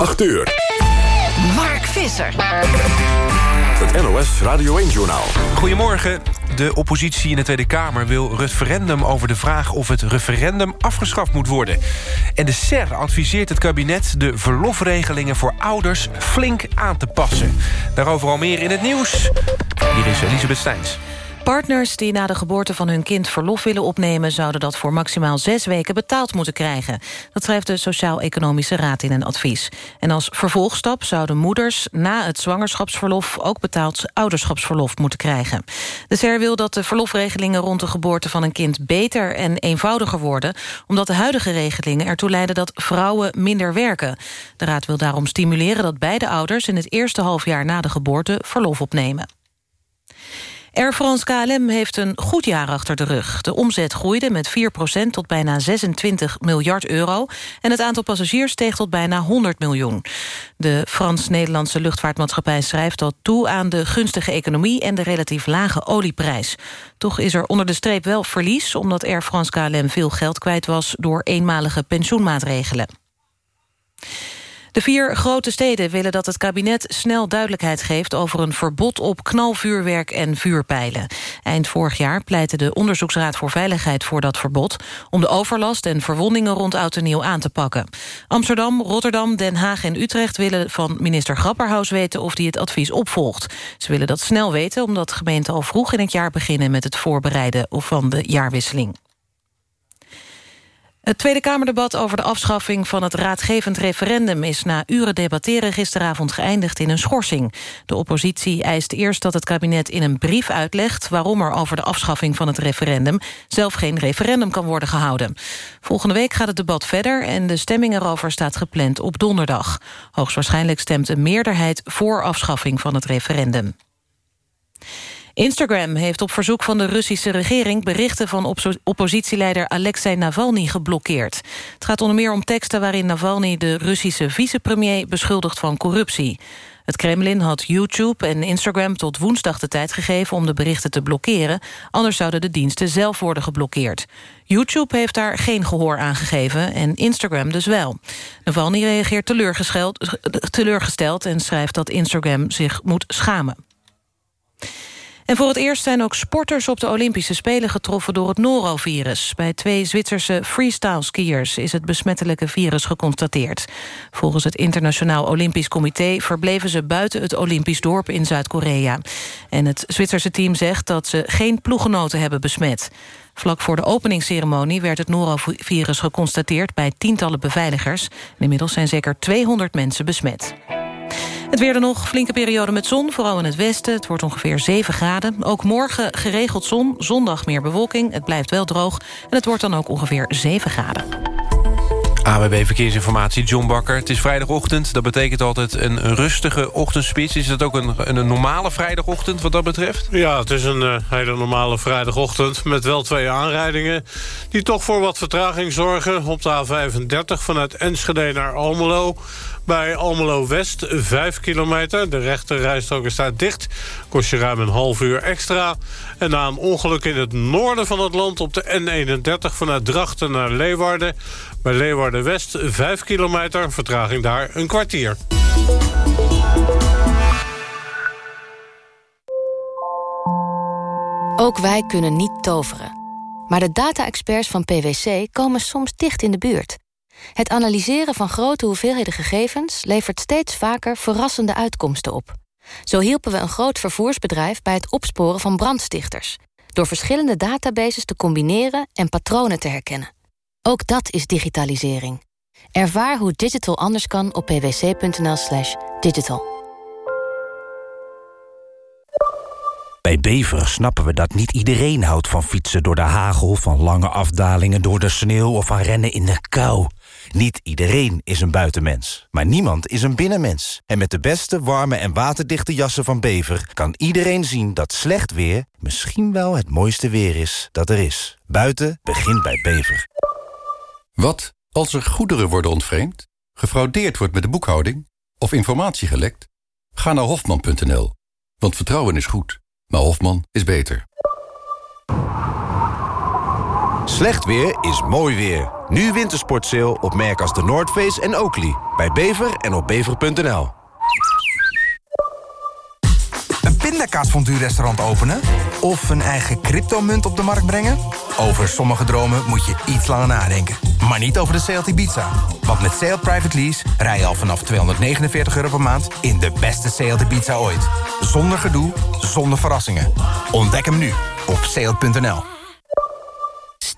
8 uur. Mark Visser. Het NOS Radio 1-journaal. Goedemorgen. De oppositie in de Tweede Kamer wil referendum over de vraag... of het referendum afgeschaft moet worden. En de SER adviseert het kabinet de verlofregelingen voor ouders flink aan te passen. Daarover al meer in het nieuws. Hier is Elisabeth Steins. Partners die na de geboorte van hun kind verlof willen opnemen... zouden dat voor maximaal zes weken betaald moeten krijgen. Dat schrijft de Sociaal-Economische Raad in een advies. En als vervolgstap zouden moeders na het zwangerschapsverlof... ook betaald ouderschapsverlof moeten krijgen. De SER wil dat de verlofregelingen rond de geboorte van een kind... beter en eenvoudiger worden... omdat de huidige regelingen ertoe leiden dat vrouwen minder werken. De Raad wil daarom stimuleren dat beide ouders... in het eerste halfjaar na de geboorte verlof opnemen. Air France KLM heeft een goed jaar achter de rug. De omzet groeide met 4% tot bijna 26 miljard euro... en het aantal passagiers steeg tot bijna 100 miljoen. De Frans-Nederlandse luchtvaartmaatschappij schrijft dat toe... aan de gunstige economie en de relatief lage olieprijs. Toch is er onder de streep wel verlies... omdat Air France KLM veel geld kwijt was... door eenmalige pensioenmaatregelen. De vier grote steden willen dat het kabinet snel duidelijkheid geeft... over een verbod op knalvuurwerk en vuurpijlen. Eind vorig jaar pleitte de Onderzoeksraad voor Veiligheid voor dat verbod... om de overlast en verwondingen rond Oud en Nieuw aan te pakken. Amsterdam, Rotterdam, Den Haag en Utrecht willen van minister Grapperhaus weten... of die het advies opvolgt. Ze willen dat snel weten omdat gemeenten al vroeg in het jaar beginnen... met het voorbereiden van de jaarwisseling. Het Tweede Kamerdebat over de afschaffing van het raadgevend referendum... is na uren debatteren gisteravond geëindigd in een schorsing. De oppositie eist eerst dat het kabinet in een brief uitlegt... waarom er over de afschaffing van het referendum... zelf geen referendum kan worden gehouden. Volgende week gaat het debat verder... en de stemming erover staat gepland op donderdag. Hoogstwaarschijnlijk stemt een meerderheid voor afschaffing van het referendum. Instagram heeft op verzoek van de Russische regering... berichten van oppositieleider Alexei Navalny geblokkeerd. Het gaat onder meer om teksten waarin Navalny de Russische vicepremier beschuldigt van corruptie. Het Kremlin had YouTube en Instagram tot woensdag de tijd gegeven... om de berichten te blokkeren, anders zouden de diensten zelf worden geblokkeerd. YouTube heeft daar geen gehoor aan gegeven en Instagram dus wel. Navalny reageert teleurgesteld en schrijft dat Instagram zich moet schamen. En voor het eerst zijn ook sporters op de Olympische Spelen getroffen door het norovirus. Bij twee Zwitserse freestyle-skiers is het besmettelijke virus geconstateerd. Volgens het Internationaal Olympisch Comité verbleven ze buiten het Olympisch dorp in Zuid-Korea. En het Zwitserse team zegt dat ze geen ploeggenoten hebben besmet. Vlak voor de openingsceremonie werd het norovirus geconstateerd bij tientallen beveiligers. inmiddels zijn zeker 200 mensen besmet. Het weer er nog, flinke periode met zon, vooral in het westen. Het wordt ongeveer 7 graden. Ook morgen geregeld zon, zondag meer bewolking. Het blijft wel droog en het wordt dan ook ongeveer 7 graden. AWB Verkeersinformatie, John Bakker. Het is vrijdagochtend, dat betekent altijd een rustige ochtendspits. Is dat ook een, een normale vrijdagochtend wat dat betreft? Ja, het is een uh, hele normale vrijdagochtend... met wel twee aanrijdingen die toch voor wat vertraging zorgen. Op de A35 vanuit Enschede naar Almelo... Bij Almelo-West 5 kilometer. De rechterrijstrook is daar dicht. Kost je ruim een half uur extra. En na een ongeluk in het noorden van het land... op de N31 vanuit Drachten naar Leeuwarden. Bij Leeuwarden-West 5 kilometer. Vertraging daar een kwartier. Ook wij kunnen niet toveren. Maar de data-experts van PwC komen soms dicht in de buurt... Het analyseren van grote hoeveelheden gegevens... levert steeds vaker verrassende uitkomsten op. Zo hielpen we een groot vervoersbedrijf bij het opsporen van brandstichters... door verschillende databases te combineren en patronen te herkennen. Ook dat is digitalisering. Ervaar hoe digital anders kan op pwc.nl slash digital. Bij Bever snappen we dat niet iedereen houdt van fietsen door de hagel... van lange afdalingen door de sneeuw of van rennen in de kou... Niet iedereen is een buitenmens, maar niemand is een binnenmens. En met de beste, warme en waterdichte jassen van Bever... kan iedereen zien dat slecht weer misschien wel het mooiste weer is dat er is. Buiten begint bij Bever. Wat als er goederen worden ontvreemd, gefraudeerd wordt met de boekhouding... of informatie gelekt? Ga naar hofman.nl, want vertrouwen is goed, maar Hofman is beter. Slecht weer is mooi weer. Nu wintersportsale op merken als de Noordface en Oakley. Bij Bever en op bever.nl. Een pindakaasfondue-restaurant openen? Of een eigen cryptomunt op de markt brengen? Over sommige dromen moet je iets langer nadenken. Maar niet over de Seat Ibiza. Want met Seat Private Lease rij je al vanaf 249 euro per maand... in de beste Seat Ibiza ooit. Zonder gedoe, zonder verrassingen. Ontdek hem nu op seat.nl.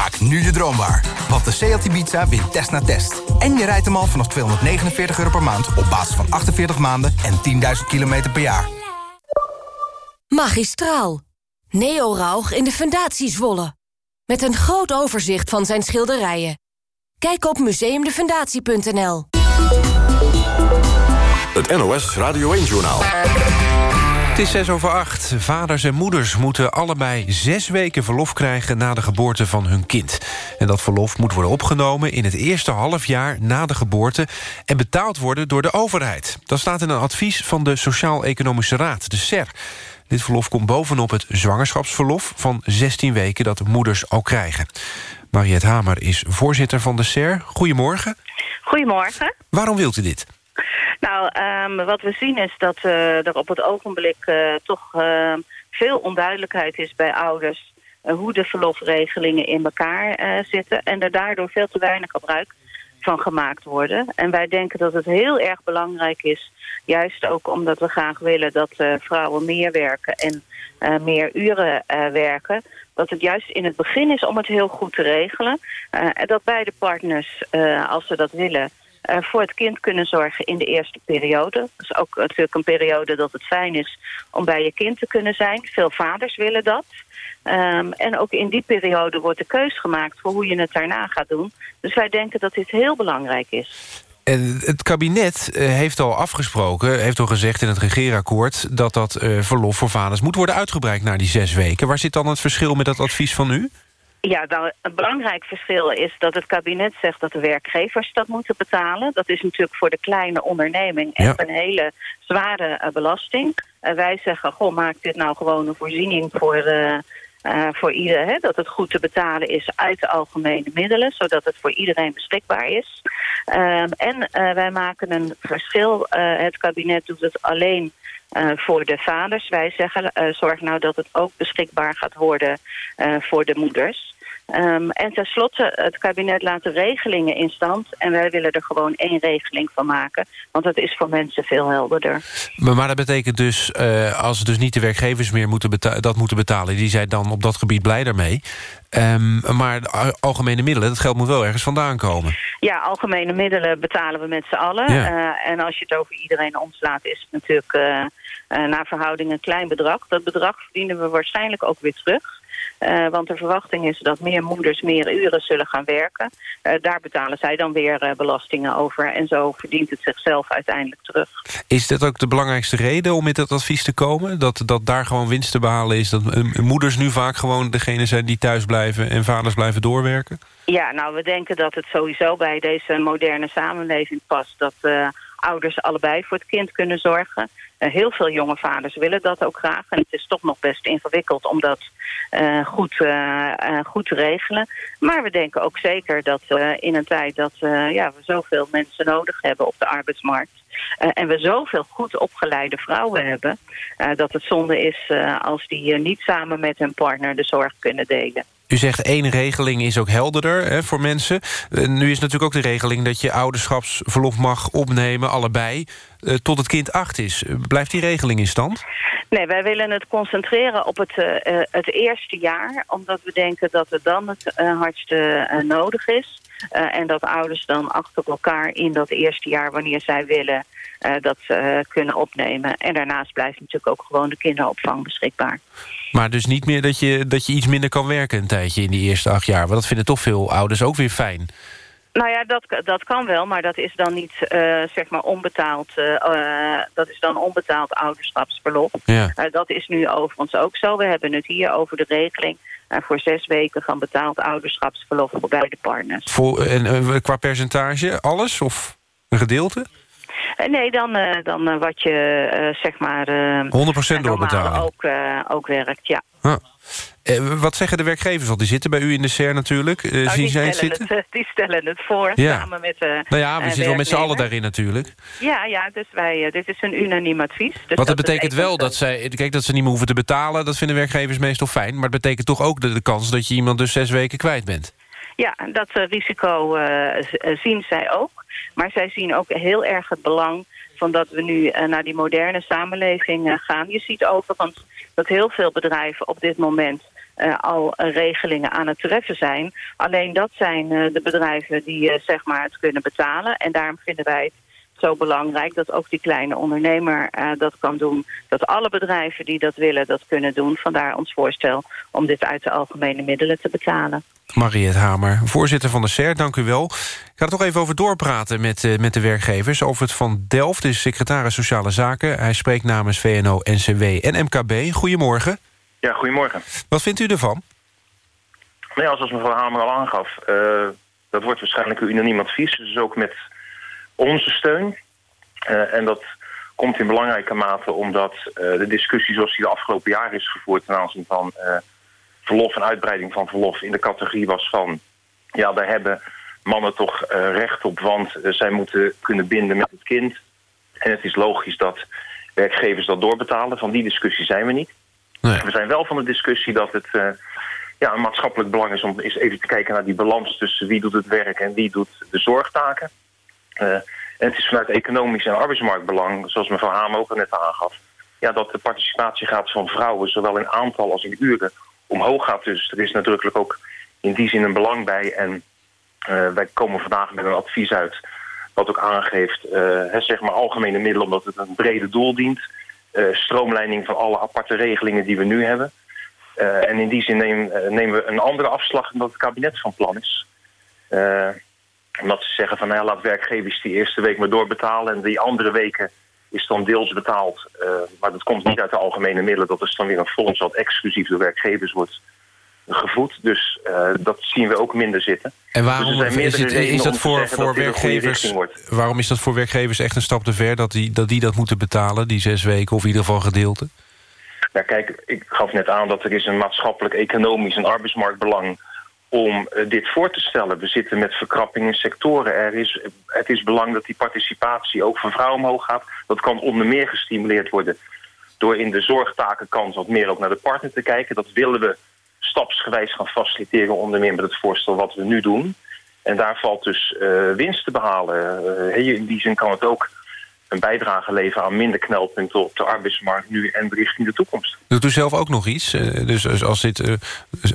Maak nu de droom waar. Want de Seat Ibiza wint test na test. En je rijdt hem al vanaf 249 euro per maand... op basis van 48 maanden en 10.000 kilometer per jaar. Magistraal. Neo Rauch in de Fundatie Zwolle. Met een groot overzicht van zijn schilderijen. Kijk op museumdefundatie.nl. Het NOS Radio 1-journaal. Het is zes over acht. Vaders en moeders moeten allebei zes weken verlof krijgen... na de geboorte van hun kind. En dat verlof moet worden opgenomen in het eerste halfjaar na de geboorte... en betaald worden door de overheid. Dat staat in een advies van de Sociaal-Economische Raad, de SER. Dit verlof komt bovenop het zwangerschapsverlof van 16 weken... dat moeders al krijgen. Mariette Hamer is voorzitter van de SER. Goedemorgen. Goedemorgen. Waarom wilt u dit? Nou, um, wat we zien is dat uh, er op het ogenblik uh, toch uh, veel onduidelijkheid is bij ouders... hoe de verlofregelingen in elkaar zitten... en er daardoor veel te weinig gebruik van gemaakt worden. En wij denken dat het heel erg belangrijk is... juist ook omdat we graag willen dat vrouwen meer werken... en meer uren werken dat het juist in het begin is om het heel goed te regelen. en dat beide partners, als ze dat willen uh, voor het kind kunnen zorgen in de eerste periode. Dat is ook natuurlijk een periode dat het fijn is om bij je kind te kunnen zijn. Veel vaders willen dat. Um, en ook in die periode wordt de keus gemaakt voor hoe je het daarna gaat doen. Dus wij denken dat dit heel belangrijk is. En het kabinet uh, heeft al afgesproken, heeft al gezegd in het regeerakkoord... dat dat uh, verlof voor vaders moet worden uitgebreid naar die zes weken. Waar zit dan het verschil met dat advies van u? Ja, nou, een belangrijk verschil is dat het kabinet zegt dat de werkgevers dat moeten betalen. Dat is natuurlijk voor de kleine onderneming echt een hele zware uh, belasting. Uh, wij zeggen, goh, maak dit nou gewoon een voorziening voor, uh, voor ieder. Hè, dat het goed te betalen is uit de algemene middelen, zodat het voor iedereen beschikbaar is. Ehm, en wij maken een verschil. het kabinet doet het alleen uh, voor de vaders. Wij zeggen, uh, zorg nou dat het ook beschikbaar gaat worden uh, voor de moeders. Um, en tenslotte, het kabinet laat de regelingen in stand... en wij willen er gewoon één regeling van maken. Want dat is voor mensen veel helderder. Maar, maar dat betekent dus, als dus niet de werkgevers meer moeten dat moeten betalen... die zijn dan op dat gebied blij daarmee. Um, maar algemene middelen, dat geld moet wel ergens vandaan komen. Ja, algemene middelen betalen we met z'n allen. Ja. Uh, en als je het over iedereen omslaat, is het natuurlijk uh, uh, naar verhouding een klein bedrag. Dat bedrag verdienen we waarschijnlijk ook weer terug. Uh, want de verwachting is dat meer moeders meer uren zullen gaan werken. Uh, daar betalen zij dan weer uh, belastingen over. En zo verdient het zichzelf uiteindelijk terug. Is dat ook de belangrijkste reden om met dat advies te komen? Dat, dat daar gewoon winst te behalen is? Dat moeders nu vaak gewoon degene zijn die thuis blijven... en vaders blijven doorwerken? Ja, nou, we denken dat het sowieso bij deze moderne samenleving past... dat ouders allebei voor het kind kunnen zorgen. Heel veel jonge vaders willen dat ook graag. En het is toch nog best ingewikkeld om dat uh, goed, uh, goed regelen. Maar we denken ook zeker dat in een tijd dat ja, we zoveel mensen nodig hebben op de arbeidsmarkt... en we zoveel goed opgeleide vrouwen hebben... dat het zonde is als die niet samen met hun partner de zorg kunnen delen. U zegt één regeling is ook helderder hè, voor mensen. Uh, nu is natuurlijk ook de regeling dat je ouderschapsverlof mag opnemen, allebei, uh, tot het kind acht is. Blijft die regeling in stand? Nee, wij willen het concentreren op het, uh, het eerste jaar, omdat we denken dat het dan het hardste nodig is. en dat ouders dan achter elkaar in dat eerste jaar, wanneer zij willen, dat kunnen opnemen. En daarnaast blijft natuurlijk ook gewoon de kinderopvang beschikbaar. Maar dus niet meer dat je, dat je iets minder kan werken een tijdje in die eerste acht jaar. Want dat vinden toch veel ouders ook weer fijn. Nou ja, dat, dat kan wel, maar dat is dan niet uh, zeg maar onbetaald. Uh, dat is dan onbetaald ouderschapsverlof. Ja. dat is nu overigens ook zo. We hebben het hier over de regeling voor zes weken van betaald ouderschapsverlof voor beide partners. Voor, en qua percentage, alles of een gedeelte? Nee, dan, dan wat je zeg maar... 100% doorbetalen? Ook, ook werkt, ja. Huh. Eh, wat zeggen de werkgevers al? Die zitten bij u in de SER natuurlijk. Uh, nou, zien zij het zitten? Het, die stellen het voor, ja. samen met de Nou ja, we zitten wel met z'n allen daarin natuurlijk. Ja, ja dus wij, dit is een unaniem advies. Dus Wat dat betekent wel dat zij... Kijk, dat ze niet meer hoeven te betalen, dat vinden werkgevers meestal fijn. Maar het betekent toch ook de, de kans dat je iemand dus zes weken kwijt bent. Ja, dat risico zien zij ook. Maar zij zien ook heel erg het belang van dat we nu naar die moderne samenleving gaan. Je ziet overigens dat heel veel bedrijven op dit moment uh, al regelingen aan het treffen zijn. Alleen dat zijn de bedrijven die zeg maar het kunnen betalen. En daarom vinden wij het zo belangrijk dat ook die kleine ondernemer dat kan doen. Dat alle bedrijven die dat willen dat kunnen doen. Vandaar ons voorstel om dit uit de algemene middelen te betalen. Mariette Hamer, voorzitter van de SER, dank u wel. Ik ga er toch even over doorpraten met, met de werkgevers. Over het Van Delft, de secretaris Sociale Zaken. Hij spreekt namens VNO, NCW en MKB. Goedemorgen. Ja, goedemorgen. Wat vindt u ervan? Nou ja, zoals mevrouw Hamer al aangaf... Uh, dat wordt waarschijnlijk een unaniem advies. Dus ook met onze steun. Uh, en dat komt in belangrijke mate omdat uh, de discussie zoals die de afgelopen jaren is gevoerd... ten aanzien van verlof en uitbreiding van verlof in de categorie was van... ja, daar hebben mannen toch recht op, want zij moeten kunnen binden met het kind. En het is logisch dat werkgevers dat doorbetalen. Van die discussie zijn we niet. Nee. We zijn wel van de discussie dat het uh, ja, een maatschappelijk belang is... om eens even te kijken naar die balans tussen wie doet het werk en wie doet de zorgtaken. Uh, en het is vanuit economisch en arbeidsmarktbelang, zoals mevrouw Hamer ook net aangaf... Ja, dat de participatiegraad van vrouwen, zowel in aantal als in uren, omhoog gaat. Dus er is natuurlijk ook in die zin een belang bij. En uh, wij komen vandaag met een advies uit wat ook aangeeft... zeg maar algemene middelen, omdat het een brede doel dient... Uh, stroomleiding van alle aparte regelingen die we nu hebben. Uh, en in die zin neem, uh, nemen we een andere afslag dan het kabinet van plan is. Omdat ze zeggen van nou ja, laat werkgevers die eerste week maar doorbetalen... en die andere weken is dan deels betaald. maar dat komt niet uit de algemene middelen. Dat is dan weer een fonds wat exclusief door werkgevers wordt gevoed. Dus uh, dat zien we ook minder zitten. En waarom dus is, het, is dat voor, voor dat werkgevers? Waarom is dat voor werkgevers echt een stap te ver dat die, dat die dat moeten betalen, die zes weken of in ieder geval gedeelte? Nou kijk, ik gaf net aan dat er is een maatschappelijk, economisch en arbeidsmarktbelang om uh, dit voor te stellen. We zitten met verkrapping in sectoren. Er is, het is belang dat die participatie ook van vrouwen omhoog gaat. Dat kan onder meer gestimuleerd worden door in de zorgtakenkant wat meer ook naar de partner te kijken. Dat willen we stapsgewijs gaan faciliteren, onder meer met het voorstel wat we nu doen. En daar valt dus uh, winst te behalen. Uh, in die zin kan het ook een bijdrage leveren aan minder knelpunten op de arbeidsmarkt nu en richting de toekomst. Doet u zelf ook nog iets, dus als dit,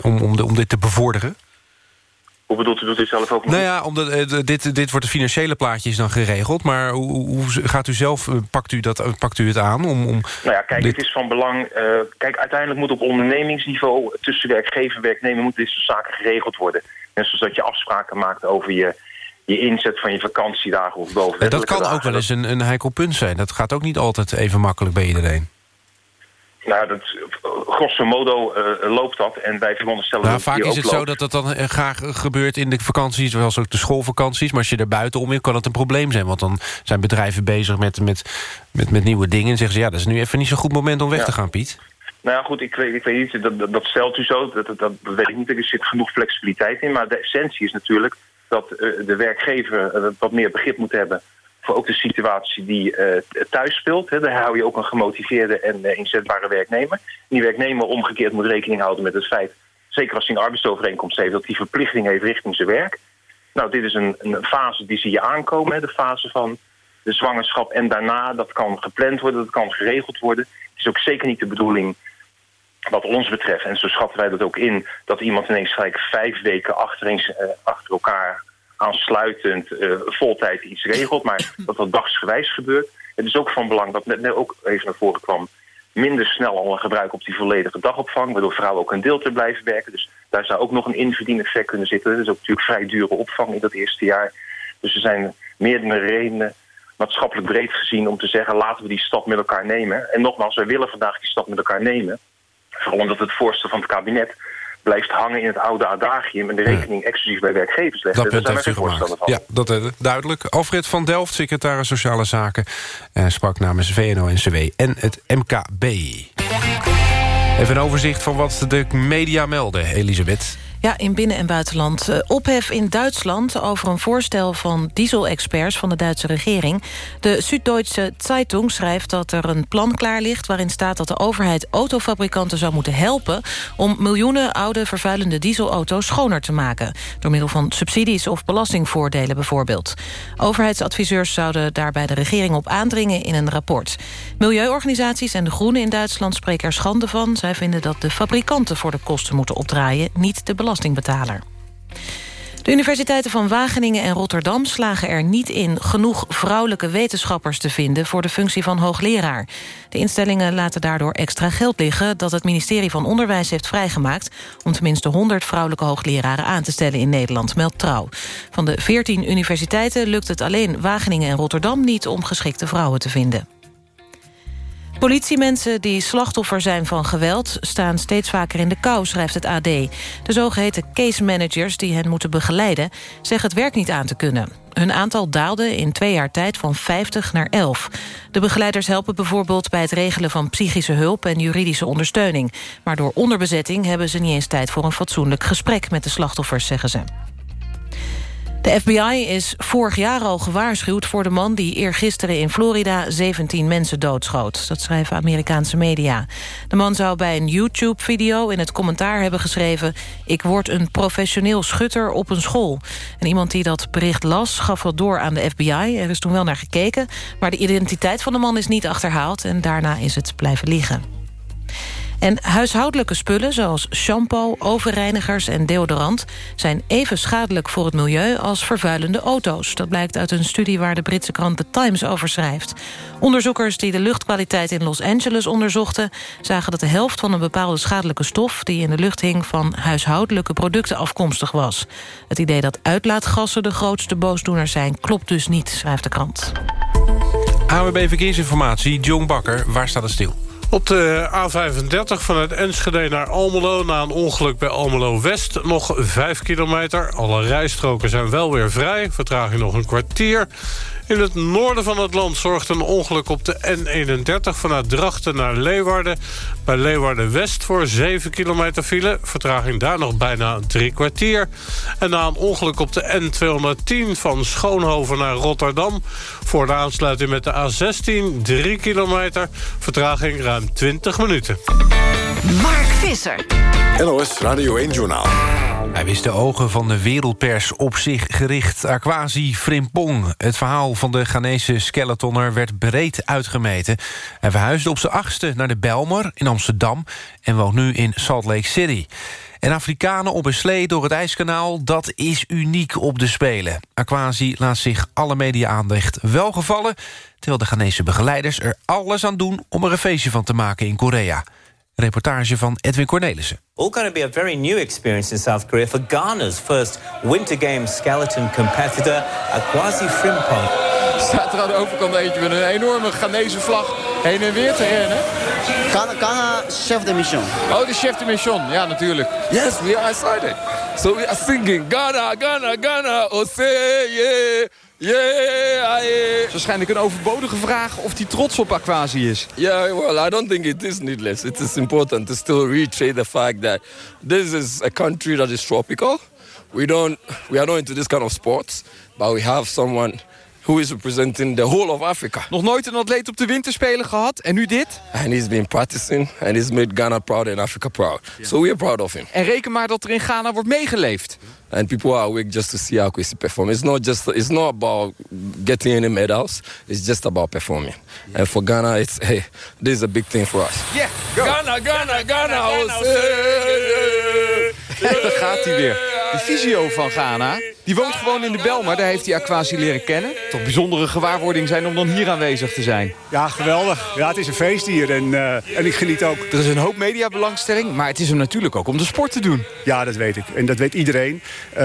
om, om dit te bevorderen? Hoe bedoelt u, doet u zelf ook Nou ja, omdat, uh, dit, dit wordt de financiële plaatjes dan geregeld. Maar hoe, hoe gaat u zelf, uh, pakt, u dat, pakt u het aan? Om, om nou ja, kijk, dit... het is van belang... Kijk, uiteindelijk moet op ondernemingsniveau... tussen werkgever en werknemer moeten dit soort zaken geregeld worden. Net zoals dat je afspraken maakt over je, je inzet van je vakantiedagen of boven. Dat kan ook wel eens een, een heikel punt zijn. Dat gaat ook niet altijd even makkelijk bij iedereen. Nou, dat, grosso modo uh, loopt dat. En wij veronderstellen nou, dat Vaak is het loopt. zo dat dat dan graag gebeurt in de vakanties... zoals ook de schoolvakanties. Maar als je er buiten om kan het een probleem zijn. Want dan zijn bedrijven bezig met, met, met, met nieuwe dingen. En zeggen ze, ja, dat is nu even niet zo'n goed moment om weg Ja. te gaan, Piet. Nou ja, goed, ik weet, ik weet niet, dat, dat, dat stelt u zo, dat, dat, dat weet ik niet, er zit genoeg flexibiliteit in. Maar de essentie is natuurlijk dat uh, de werkgever uh, wat meer begrip moet hebben voor ook de situatie die uh, thuis speelt. Hè. Daar hou je ook een gemotiveerde en uh, inzetbare werknemer. Die werknemer omgekeerd moet rekening houden met het feit, zeker als hij een arbeidsovereenkomst heeft, dat hij verplichting heeft richting zijn werk. Nou, dit is een, een fase die zie je aankomen, hè, de fase van de zwangerschap en daarna. Dat kan gepland worden, dat kan geregeld worden. Het is ook zeker niet de bedoeling wat ons betreft, en zo schatten wij dat ook in... dat iemand ineens gelijk vijf weken achtereens, uh, achter elkaar aansluitend uh, voltijd iets regelt... maar dat dat dagsgewijs gebeurt. Het is ook van belang, dat net, ook even naar voren kwam... minder snel al een gebruik op die volledige dagopvang... waardoor vrouwen ook een deel te blijven werken. Dus Daar zou ook nog een inverdieneffect kunnen zitten. Dat is ook natuurlijk vrij dure opvang in dat eerste jaar. Dus er zijn meerdere redenen, maatschappelijk breed gezien... om te zeggen, laten we die stap met elkaar nemen. En nogmaals, wij willen vandaag die stap met elkaar nemen. Vooral omdat het voorstel van het kabinet blijft hangen in het oude adagium... en de rekening exclusief bij werkgevers leggen. Dat Daar punt zijn heeft wij u geen gemaakt. voorstander van. Ja, dat is duidelijk. Alfred van Delft, secretaris Sociale Zaken... eh, sprak namens VNO-NCW en het MKB. Even een overzicht van wat de media melden, Elisabeth. Ja, in binnen- en buitenland. Eh, ophef in Duitsland over een voorstel van dieselexperts van de Duitse regering. De Süddeutsche Zeitung schrijft dat er een plan klaar ligt... waarin staat dat de overheid autofabrikanten zou moeten helpen... om miljoenen oude vervuilende dieselauto's schoner te maken. Door middel van subsidies of belastingvoordelen bijvoorbeeld. Overheidsadviseurs zouden daarbij de regering op aandringen in een rapport. Milieuorganisaties en de Groenen in Duitsland spreken er schande van. Zij vinden dat de fabrikanten voor de kosten moeten opdraaien... niet de De universiteiten van Wageningen en Rotterdam slagen er niet in... genoeg vrouwelijke wetenschappers te vinden voor de functie van hoogleraar. De instellingen laten daardoor extra geld liggen... dat het ministerie van Onderwijs heeft vrijgemaakt... om tenminste 100 vrouwelijke hoogleraren aan te stellen in Nederland, meldt Trouw. Van de 14 universiteiten lukt het alleen Wageningen en Rotterdam niet... om geschikte vrouwen te vinden. Politiemensen die slachtoffer zijn van geweld... staan steeds vaker in de kou, schrijft het AD. De zogeheten case managers die hen moeten begeleiden... zeggen het werk niet aan te kunnen. Hun aantal daalde in twee jaar tijd van 50 naar 11. De begeleiders helpen bijvoorbeeld bij het regelen van psychische hulp... en juridische ondersteuning. Maar door onderbezetting hebben ze niet eens tijd... voor een fatsoenlijk gesprek met de slachtoffers, zeggen ze. De FBI is vorig jaar al gewaarschuwd voor de man... die eergisteren in Florida 17 mensen doodschoot. Dat schrijven Amerikaanse media. De man zou bij een YouTube-video in het commentaar hebben geschreven... ik word een professioneel schutter op een school. En iemand die dat bericht las, gaf dat door aan de FBI. Er is toen wel naar gekeken, maar de identiteit van de man is niet achterhaald... en daarna is het blijven liggen. En huishoudelijke spullen zoals shampoo, overreinigers en deodorant... zijn even schadelijk voor het milieu als vervuilende auto's. Dat blijkt uit een studie waar de Britse krant The Times over schrijft. Onderzoekers die de luchtkwaliteit in Los Angeles onderzochten... zagen dat de helft van een bepaalde schadelijke stof... die in de lucht hing van huishoudelijke producten afkomstig was. Het idee dat uitlaatgassen de grootste boosdoeners zijn... klopt dus niet, schrijft de krant. AWB Verkeersinformatie, John Bakker, waar staat het stil? Op de A35 vanuit Enschede naar Almelo... na een ongeluk bij Almelo-West nog 5 kilometer. Alle rijstroken zijn wel weer vrij. Vertraging nog een kwartier. In het noorden van het land zorgt een ongeluk op de N31... vanuit Drachten naar Leeuwarden. Bij Leeuwarden-West voor 7 kilometer file. Vertraging daar nog bijna drie kwartier. En na een ongeluk op de N210 van Schoonhoven naar Rotterdam... voor de aansluiting met de A16 3 kilometer. Vertraging ruim 20 minuten. Mark Visser. NOS Radio 1-journaal. Hij wist de ogen van de wereldpers op zich gericht. Aquasi Frimpong. Het verhaal van de Ghanese skeletonner werd breed uitgemeten. Hij verhuisde op zijn achtste naar de Belmer in Amsterdam... en woont nu in Salt Lake City. En Afrikanen op een slee door het IJskanaal, dat is uniek op de Spelen. Aquasi laat zich alle media-aandacht wel gevallen... terwijl de Ghanese begeleiders er alles aan doen om er een feestje van te maken in Korea. Reportage van Edwin Cornelissen. All going to be a very new experience in South Korea for Ghana's first Winter Games skeleton competitor, Akwasi Frimpong. Staat er aan de overkant eentje met een enorme Ghanese vlag heen en weer te rennen. Ghana, Ghana chef de mission. Oh, de chef de mission, ja natuurlijk. Yes, we are excited. So we are singing Ghana, Ghana, Ghana, Ose, yeah. Yeah, yeah. Waarschijnlijk een overbodige vraag of hij trots op Aquasi is. Yeah, well, I don't think it is needless. It is important to still reiterate the fact that this is a country that is tropical. We don't, we are not into this kind of sports, but we have someone who is representing the whole of Africa. Nog nooit een atleet op de winterspelen gehad en nu dit? And he's been practicing and he's made Ghana proud and Africa proud. So we are proud of him. En reken maar dat er in Ghana wordt meegeleefd. And people are awake just to see Akwesi perform. It's not just it's not about getting any medals. It's just about performing. And for Ghana, it's hey, this is a big thing for us. Yeah, Ghana, Ghana, Ghana, Ghana, Ghana Daar gaat hij weer. De visio van Ghana. Die woont gewoon in de Belmar. Daar heeft hij Aquasi leren kennen. Toch bijzondere gewaarwording zijn om dan hier aanwezig te zijn. Ja, geweldig. Ja, het is een feest hier en, uh, en ik geniet ook. Er is een hoop mediabelangstelling, maar het is hem natuurlijk ook om de sport te doen. Ja, dat weet ik. En dat weet iedereen. Uh,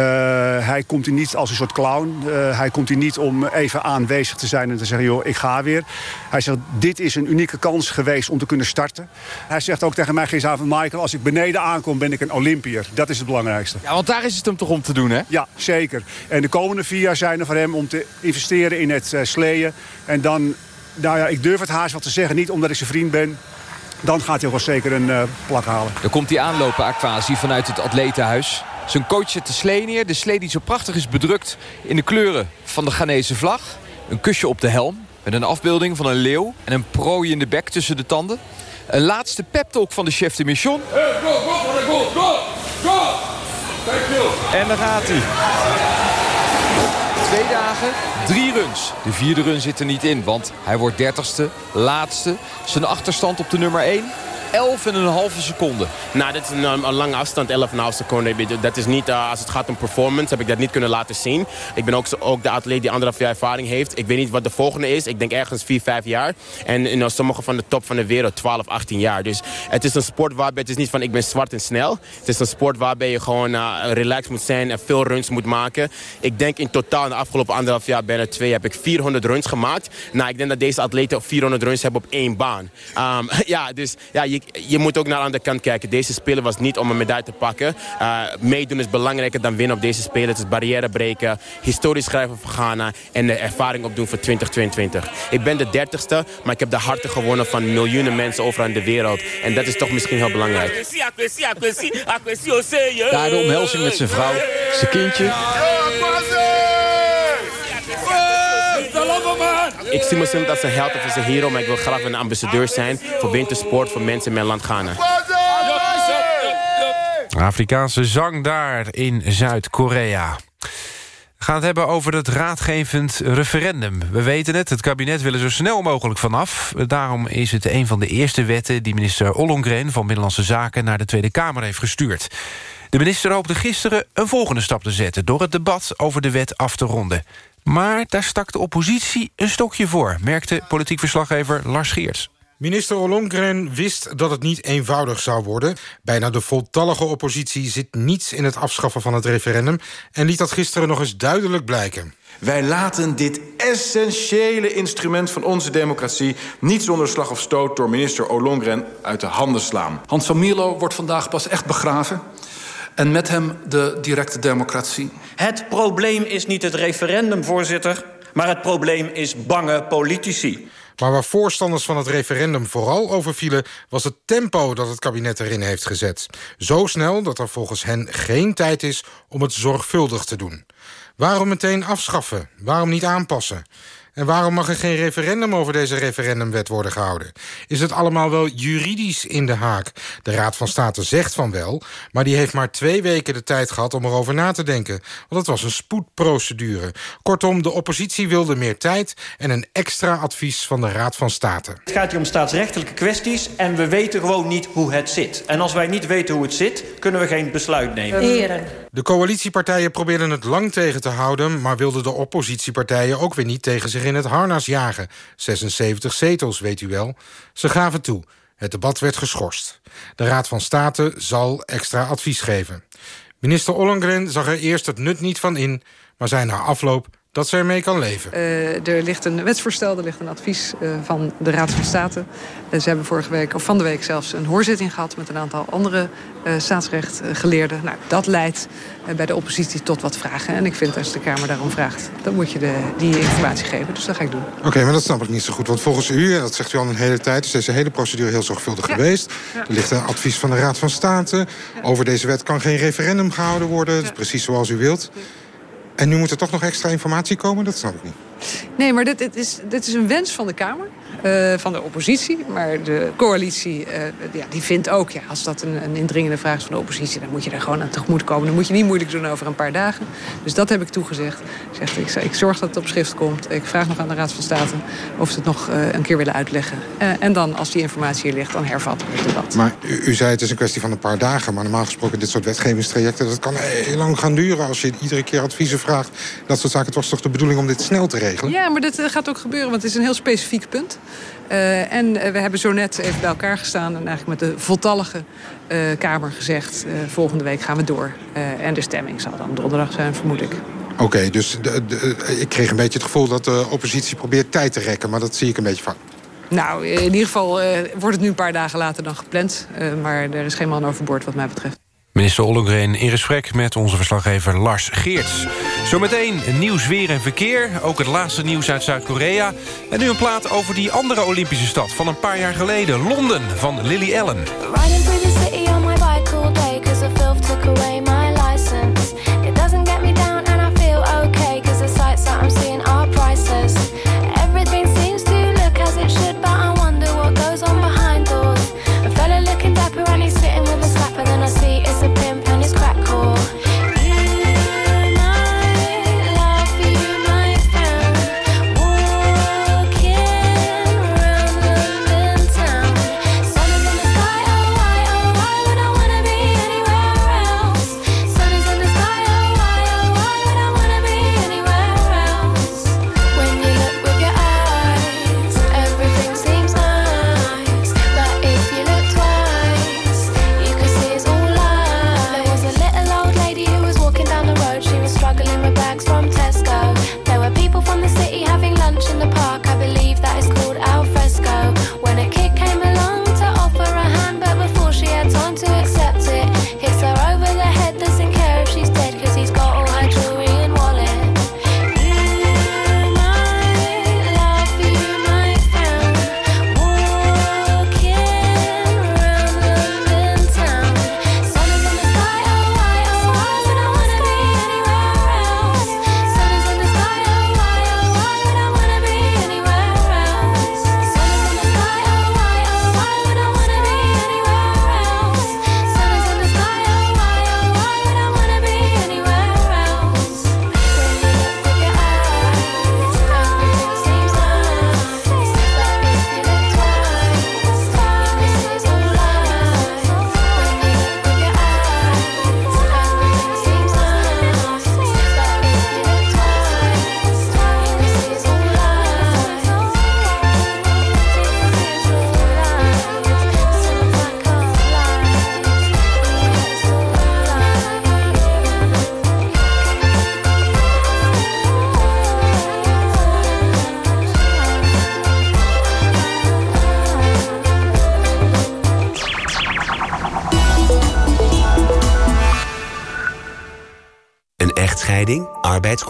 hij komt hier niet als een soort clown. Uh, hij komt hier niet om even aanwezig te zijn en te zeggen... joh, ik ga weer. Hij zegt, dit is een unieke kans geweest om te kunnen starten. Hij zegt ook tegen mij gisteravond... Michael, als ik beneden aankom, ben ik een Olympier. Dat is het belangrijkste. Ja, want daar is het hem toch om te doen, hè? Ja, zeker. En de komende vier jaar zijn er voor hem om te investeren in het uh, sleeën. En dan, nou ja, ik durf het haast wat te zeggen. Niet omdat ik zijn vriend ben. Dan gaat hij wel zeker een uh, plak halen. Dan komt hij aanlopen, Aquasi, vanuit het atletenhuis. Zijn coach zet de slee neer. De slee die zo prachtig is bedrukt in de kleuren van de Ghanese vlag. Een kusje op de helm. Met een afbeelding van een leeuw en een prooi in de bek tussen de tanden. Een laatste pep-talk van de chef de mission. Hey, go, go, go, go, go! En daar gaat hij. Twee dagen, drie runs. De vierde run zit er niet in, want hij wordt dertigste, laatste. Zijn achterstand op de nummer 1, 11,5 seconden. Nou, dat is een, een lange afstand, 11,5 seconden. Dat is niet, uh, als het gaat om performance, heb ik dat niet kunnen laten zien. Ik ben ook, ook de atleet die anderhalf jaar ervaring heeft. Ik weet niet wat de volgende is. Ik denk ergens 4, 5 jaar. En you know, sommige van de top van de wereld 12, 18 jaar. Dus het is een sport waarbij het is niet van ik ben zwart en snel. Het is een sport waarbij je gewoon relaxed moet zijn en veel runs moet maken. Ik denk in totaal in de afgelopen anderhalf jaar, bijna twee, heb ik 400 runs gemaakt. Nou, ik denk dat deze atleten 400 runs hebben op één baan. Um, ja, dus ja, je, je moet ook naar de andere kant kijken. Deze spelen was niet om een medaille te pakken. Uh, meedoen is belangrijker dan winnen op deze spelen. Het is barrière breken, historisch schrijven voor Ghana... en de ervaring opdoen voor 2022. Ik ben de dertigste, maar ik heb de harten gewonnen van miljoenen mensen overal in de wereld. En dat is toch misschien heel belangrijk. Daar de omhelzing met zijn vrouw, zijn kindje... Ik zie mezelf als een held of als een hero, maar ik wil graag een ambassadeur zijn voor wintersport, voor mensen in mijn land Ghana. Afrikaanse zang daar in Zuid-Korea. We gaan het hebben over het raadgevend referendum. We weten het, het kabinet wil er zo snel mogelijk vanaf. Daarom is het een van de eerste wetten... die minister Ollongren van Binnenlandse Zaken... naar de Tweede Kamer heeft gestuurd. De minister hoopte gisteren een volgende stap te zetten... door het debat over de wet af te ronden. Maar daar stak de oppositie een stokje voor... merkte politiek verslaggever Lars Geerts. Minister Ollongren wist dat het niet eenvoudig zou worden. Bijna de voltallige oppositie zit niets in het afschaffen van het referendum... en liet dat gisteren nog eens duidelijk blijken. Wij laten dit essentiële instrument van onze democratie... niet zonder slag of stoot door minister Ollongren uit de handen slaan. Hans van Mierlo wordt vandaag pas echt begraven... en met hem de directe democratie. Het probleem is niet het referendum, voorzitter... maar het probleem is bange politici. Maar waar voorstanders van het referendum vooral over vielen... was het tempo dat het kabinet erin heeft gezet. Zo snel dat er volgens hen geen tijd is om het zorgvuldig te doen. Waarom meteen afschaffen? Waarom niet aanpassen? En waarom mag er geen referendum over deze referendumwet worden gehouden? Is het allemaal wel juridisch in de haak? De Raad van State zegt van wel, maar die heeft maar twee weken de tijd gehad om erover na te denken. Want het was een spoedprocedure. Kortom, de oppositie wilde meer tijd en een extra advies van de Raad van State. Het gaat hier om staatsrechtelijke kwesties en we weten gewoon niet hoe het zit. En als wij niet weten hoe het zit, kunnen we geen besluit nemen. Heren. De coalitiepartijen probeerden het lang tegen te houden... maar wilden de oppositiepartijen ook weer niet tegen zich in het harnas jagen. 76 zetels, weet u wel. Ze gaven toe. Het debat werd geschorst. De Raad van State zal extra advies geven. Minister Ollongren zag er eerst het nut niet van in... maar zei na afloop dat ze ermee kan leven. Uh, er ligt een wetsvoorstel, er ligt een advies uh, van de Raad van State. Uh, ze hebben vorige week, of van de week zelfs, een hoorzitting gehad... met een aantal andere staatsrechtgeleerden. Nou, dat leidt bij de oppositie tot wat vragen. En ik vind als de Kamer daarom vraagt, dan moet je de, die informatie geven. Dus dat ga ik doen. Oké, okay, maar dat snap ik niet zo goed. Want volgens u, dat zegt u al een hele tijd... is deze hele procedure heel zorgvuldig ja. geweest. Ja. Er ligt een advies van de Raad van State. Ja. Over deze wet kan geen referendum gehouden worden. Dat is precies zoals u wilt. En nu moet er toch nog extra informatie komen? Dat snap ik niet. Nee, maar dit, is, dit is een wens van de Kamer. Uh, van de oppositie. Maar de coalitie uh, ja, die vindt ook, ja, als dat een, een, indringende vraag is van de oppositie... dan moet je daar gewoon aan tegemoet komen. Dan moet je niet moeilijk doen over een paar dagen. Dus dat heb ik toegezegd. Ik, zeg, ik, ik zorg dat het op schrift komt. Ik vraag nog aan de Raad van State of ze het nog uh, een keer willen uitleggen. en dan, als die informatie hier ligt, dan hervatten we het debat. Maar u, u, zei het is een kwestie van een paar dagen. Maar normaal gesproken dit soort wetgevingstrajecten... dat kan heel lang gaan duren als je iedere keer adviezen vraagt. Dat soort zaken. Het was toch de bedoeling om dit snel te regelen? Ja, maar dat gaat ook gebeuren, want het is een heel specifiek punt. Uh, en we hebben zo net even bij elkaar gestaan... en eigenlijk met de voltallige uh, Kamer gezegd... Uh, volgende week gaan we door. en de stemming zal dan donderdag zijn, vermoed ik. Oké, okay, dus de, de, ik kreeg een beetje het gevoel dat de oppositie probeert tijd te rekken... maar dat zie ik een beetje van. Nou, in ieder geval wordt het nu een paar dagen later dan gepland. maar er is geen man overboord wat mij betreft. Minister Ollongren in gesprek met onze verslaggever Lars Geerts. Zometeen nieuws, weer en verkeer. Ook het laatste nieuws uit Zuid-Korea. En nu een plaat over die andere Olympische stad van een paar jaar geleden. Londen van Lily Allen. said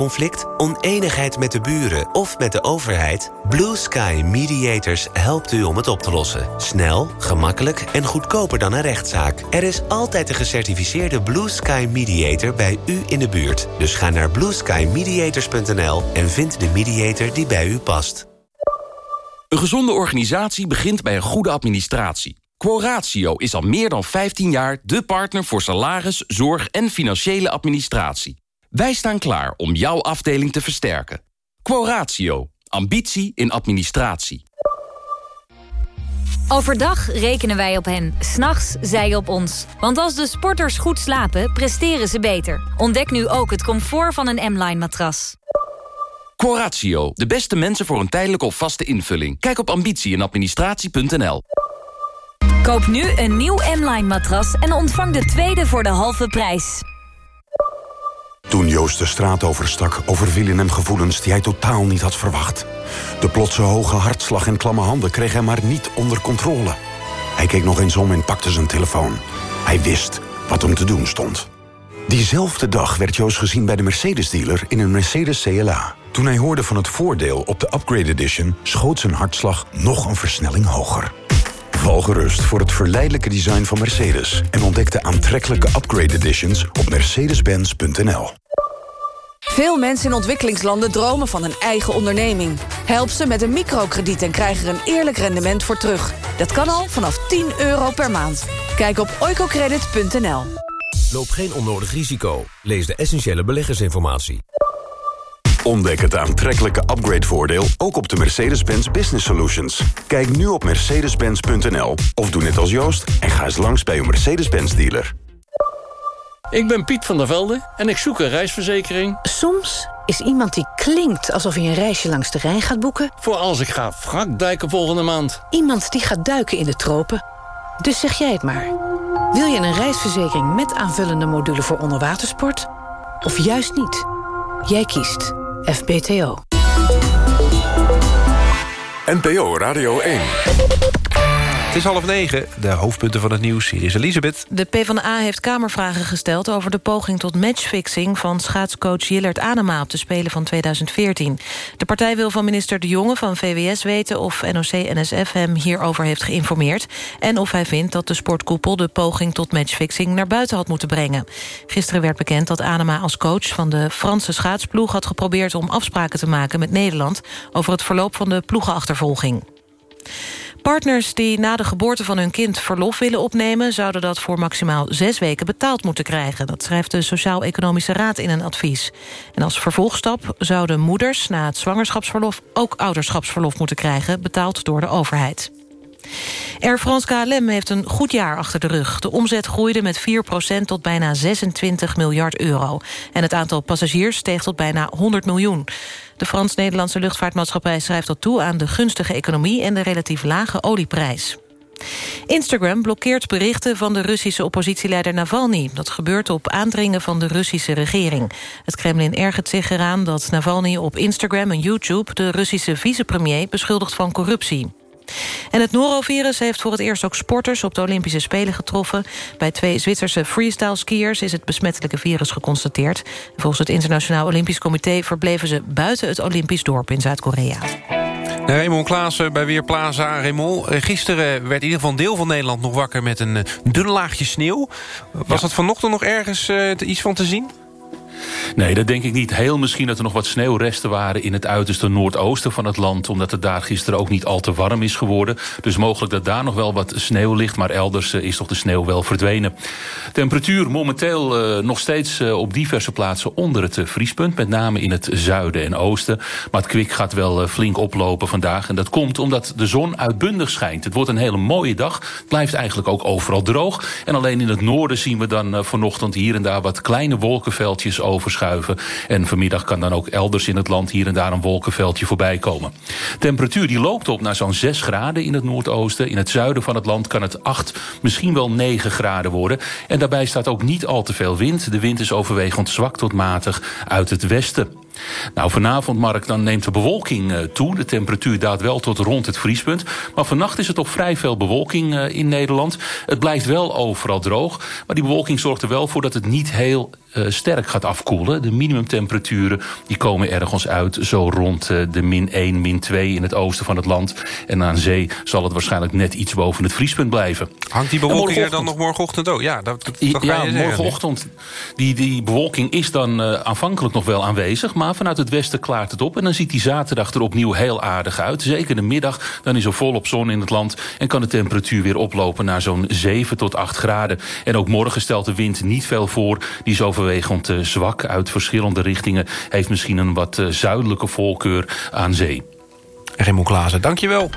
arbeidsconflict, oneenigheid met de buren of met de overheid? Blue Sky Mediators helpt u om het op te lossen. Snel, gemakkelijk en goedkoper dan een rechtszaak. Er is altijd een gecertificeerde Blue Sky Mediator bij u in de buurt. Dus ga naar blueskymediators.nl en vind de mediator die bij u past. Een gezonde organisatie begint bij een goede administratie. Quoratio is al meer dan 15 jaar de partner voor salaris, zorg en financiële administratie. Wij staan klaar om jouw afdeling te versterken. Quoratio. Ambitie in administratie. Overdag rekenen wij op hen, s'nachts zij op ons. Want als de sporters goed slapen, presteren ze beter. Ontdek nu ook het comfort van een M-Line matras. Quoratio. De beste mensen voor een tijdelijke of vaste invulling. Kijk op ambitie in administratie.nl. Koop nu een nieuw M-Line matras en ontvang de tweede voor de halve prijs. Toen Joost de straat overstak, overvielen hem gevoelens die hij totaal niet had verwacht. De plotse hoge hartslag en klamme handen kreeg hij maar niet onder controle. Hij keek nog eens om en pakte zijn telefoon. Hij wist wat hem te doen stond. Diezelfde dag werd Joost gezien bij de Mercedes-dealer in een Mercedes CLA. Toen hij hoorde van het voordeel op de Upgrade Edition... schoot zijn hartslag nog een versnelling hoger. Val gerust voor het verleidelijke design van Mercedes... en ontdek de aantrekkelijke Upgrade Editions op mercedes-benz.nl. Veel mensen in ontwikkelingslanden dromen van een eigen onderneming. Help ze met een microkrediet en krijg er een eerlijk rendement voor terug. Dat kan al vanaf 10 euro per maand. Kijk op oicocredit.nl. Loop geen onnodig risico. Lees de essentiële beleggersinformatie. Ontdek het aantrekkelijke upgradevoordeel ook op de Mercedes-Benz Business Solutions. Kijk nu op mercedes-benz.nl of doe net als Joost en ga eens langs bij uw Mercedes-Benz dealer. Ik ben Piet van der Velde en ik zoek een reisverzekering. Soms is iemand die klinkt alsof hij een reisje langs de Rijn gaat boeken... Voor als ik ga wrakduiken volgende maand. Iemand die gaat duiken in de tropen. Dus zeg jij het maar. Wil je een reisverzekering met aanvullende module voor onderwatersport? Of juist niet? Jij kiest FBTO. NPO Radio 1. Het is half negen, de hoofdpunten van het nieuws. Hier is Elisabeth. De PvdA heeft Kamervragen gesteld over de poging tot matchfixing... van schaatscoach Jillert Adema op de Spelen van 2014. De partij wil van minister De Jonge van VWS weten... of NOC-NSF hem hierover heeft geïnformeerd... en of hij vindt dat de sportkoepel de poging tot matchfixing... naar buiten had moeten brengen. Gisteren werd bekend dat Adema als coach van de Franse schaatsploeg... had geprobeerd om afspraken te maken met Nederland... over het verloop van de ploegenachtervolging. Partners die na de geboorte van hun kind verlof willen opnemen... zouden dat voor maximaal zes weken betaald moeten krijgen. Dat schrijft de Sociaal-Economische Raad in een advies. En als vervolgstap zouden moeders na het zwangerschapsverlof... ook ouderschapsverlof moeten krijgen, betaald door de overheid. Air France KLM heeft een goed jaar achter de rug. De omzet groeide met 4% tot bijna 26 miljard euro. En het aantal passagiers steeg tot bijna 100 miljoen. De Frans-Nederlandse luchtvaartmaatschappij schrijft dat toe... aan de gunstige economie en de relatief lage olieprijs. Instagram blokkeert berichten van de Russische oppositieleider Navalny. Dat gebeurt op aandringen van de Russische regering. Het Kremlin ergert zich eraan dat Navalny op Instagram en YouTube... de Russische vicepremier beschuldigt van corruptie. En het norovirus heeft voor het eerst ook sporters op de Olympische Spelen getroffen. Bij twee Zwitserse freestyle-skiers is het besmettelijke virus geconstateerd. Volgens het Internationaal Olympisch Comité verbleven ze buiten het Olympisch dorp in Zuid-Korea. Raymond Klaassen bij Weerplaza. Raymond, eh, gisteren werd in ieder geval een deel van Nederland nog wakker... met een eh, dun laagje sneeuw. Was dat vanochtend nog ergens uh, iets van te zien? Nee, dat denk ik niet. Heel misschien dat er nog wat sneeuwresten waren... in het uiterste noordoosten van het land... omdat het daar gisteren ook niet al te warm is geworden. Dus mogelijk dat daar nog wel wat sneeuw ligt... maar elders eh, is toch de sneeuw wel verdwenen. Temperatuur momenteel uh, nog steeds uh, op diverse plaatsen onder het vriespunt... met name in het zuiden en oosten. Maar het kwik gaat wel flink oplopen vandaag. En dat komt omdat de zon uitbundig schijnt. Het wordt een hele mooie dag. Het blijft eigenlijk ook overal droog. En alleen in het noorden zien we dan vanochtend hier en daar... wat kleine wolkenveldjes overschuiven. En vanmiddag kan dan ook elders in het land hier en daar een wolkenveldje voorbij komen. Temperatuur die loopt op naar zo'n 6 graden in het noordoosten. In het zuiden van het land kan het 8, misschien wel 9 graden worden. En daarbij staat ook niet al te veel wind. De wind is overwegend zwak tot matig uit het westen. Nou, vanavond, Mark, dan neemt de bewolking uh, toe. De temperatuur daalt wel tot rond het vriespunt. Maar vannacht is het toch vrij veel bewolking uh, in Nederland. Het blijft wel overal droog. Maar die bewolking zorgt er wel voor dat het niet heel uh, sterk gaat afkoelen. De minimumtemperaturen die komen ergens uit zo rond de min 1, min 2 in het oosten van het land. En aan zee zal het waarschijnlijk net iets boven het vriespunt blijven. Hangt die bewolking er dan nog morgenochtend ook? Ja, dat, dat ja morgenochtend. Die, die bewolking is dan aanvankelijk nog wel aanwezig. Maar vanuit het westen klaart het op. En dan ziet die zaterdag er opnieuw heel aardig uit. Zeker de middag, dan is er volop zon in het land... en kan de temperatuur weer oplopen naar zo'n 7 tot 8 graden. En ook morgen stelt de wind niet veel voor. Die is overwegend uh, zwak uit verschillende richtingen. Heeft misschien een wat uh, zuidelijke voorkeur aan zee. Raymond Klaassen, dankjewel.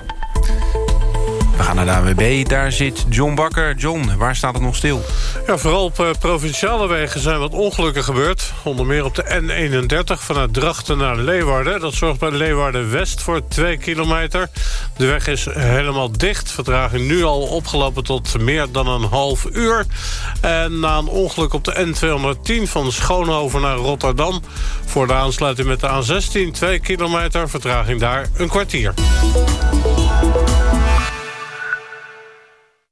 We gaan naar de AWB, daar zit John Bakker. John, waar staat het nog stil? Ja, vooral op uh, provinciale wegen zijn wat ongelukken gebeurd. Onder meer op de N31 vanuit Drachten naar Leeuwarden. Dat zorgt bij Leeuwarden-West voor 2 kilometer. De weg is helemaal dicht. Vertraging nu al opgelopen tot meer dan een half uur. En na een ongeluk op de N210 van Schoonhoven naar Rotterdam... voor de aansluiting met de A16 2 kilometer. Vertraging daar een kwartier.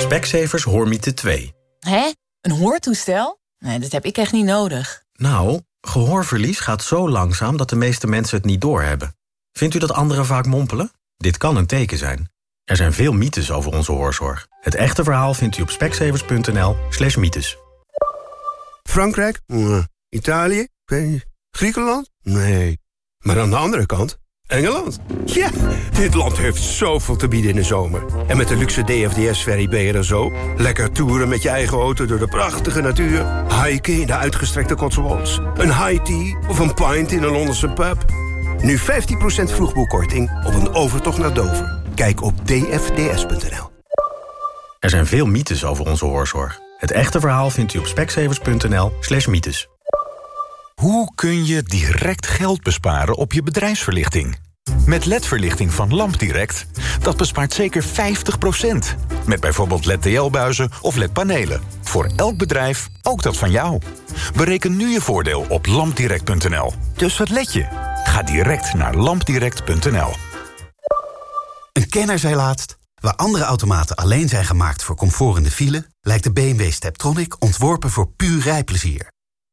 Specsavers Hoormiete 2. Hè? Een hoortoestel? Nee, dat heb ik echt niet nodig. Nou, gehoorverlies gaat zo langzaam dat de meeste mensen het niet doorhebben. Vindt u dat anderen vaak mompelen? Dit kan een teken zijn. Er zijn veel mythes over onze hoorzorg. Het echte verhaal vindt u op speksevers.nl slash mythes. Frankrijk? Nee. Italië? Griekenland? Nee. Maar aan de andere kant, Engeland. Ja, dit land heeft zoveel te bieden in de zomer. En met de luxe DFDS-ferry ben je er zo. Lekker toeren met je eigen auto door de prachtige natuur. Hiken in de uitgestrekte Cotswolds. Een high tea of een pint in een Londense pub. Nu 15% vroegboekkorting op een overtocht naar Dover. Kijk op dfds.nl. Er zijn veel mythes over onze hoorzorg. Het echte verhaal vindt u op speksevers.nl slash mythes. Hoe kun je direct geld besparen op je bedrijfsverlichting? Met LED-verlichting van LampDirect, dat bespaart zeker 50%. Met bijvoorbeeld LED-TL-buizen of LED-panelen. Voor elk bedrijf, ook dat van jou. Bereken nu je voordeel op lampdirect.nl. Dus wat let je? Ga direct naar lampdirect.nl. Een kenner zei laatst... waar andere automaten alleen zijn gemaakt voor comfort in de file... lijkt de BMW Steptronic ontworpen voor puur rijplezier.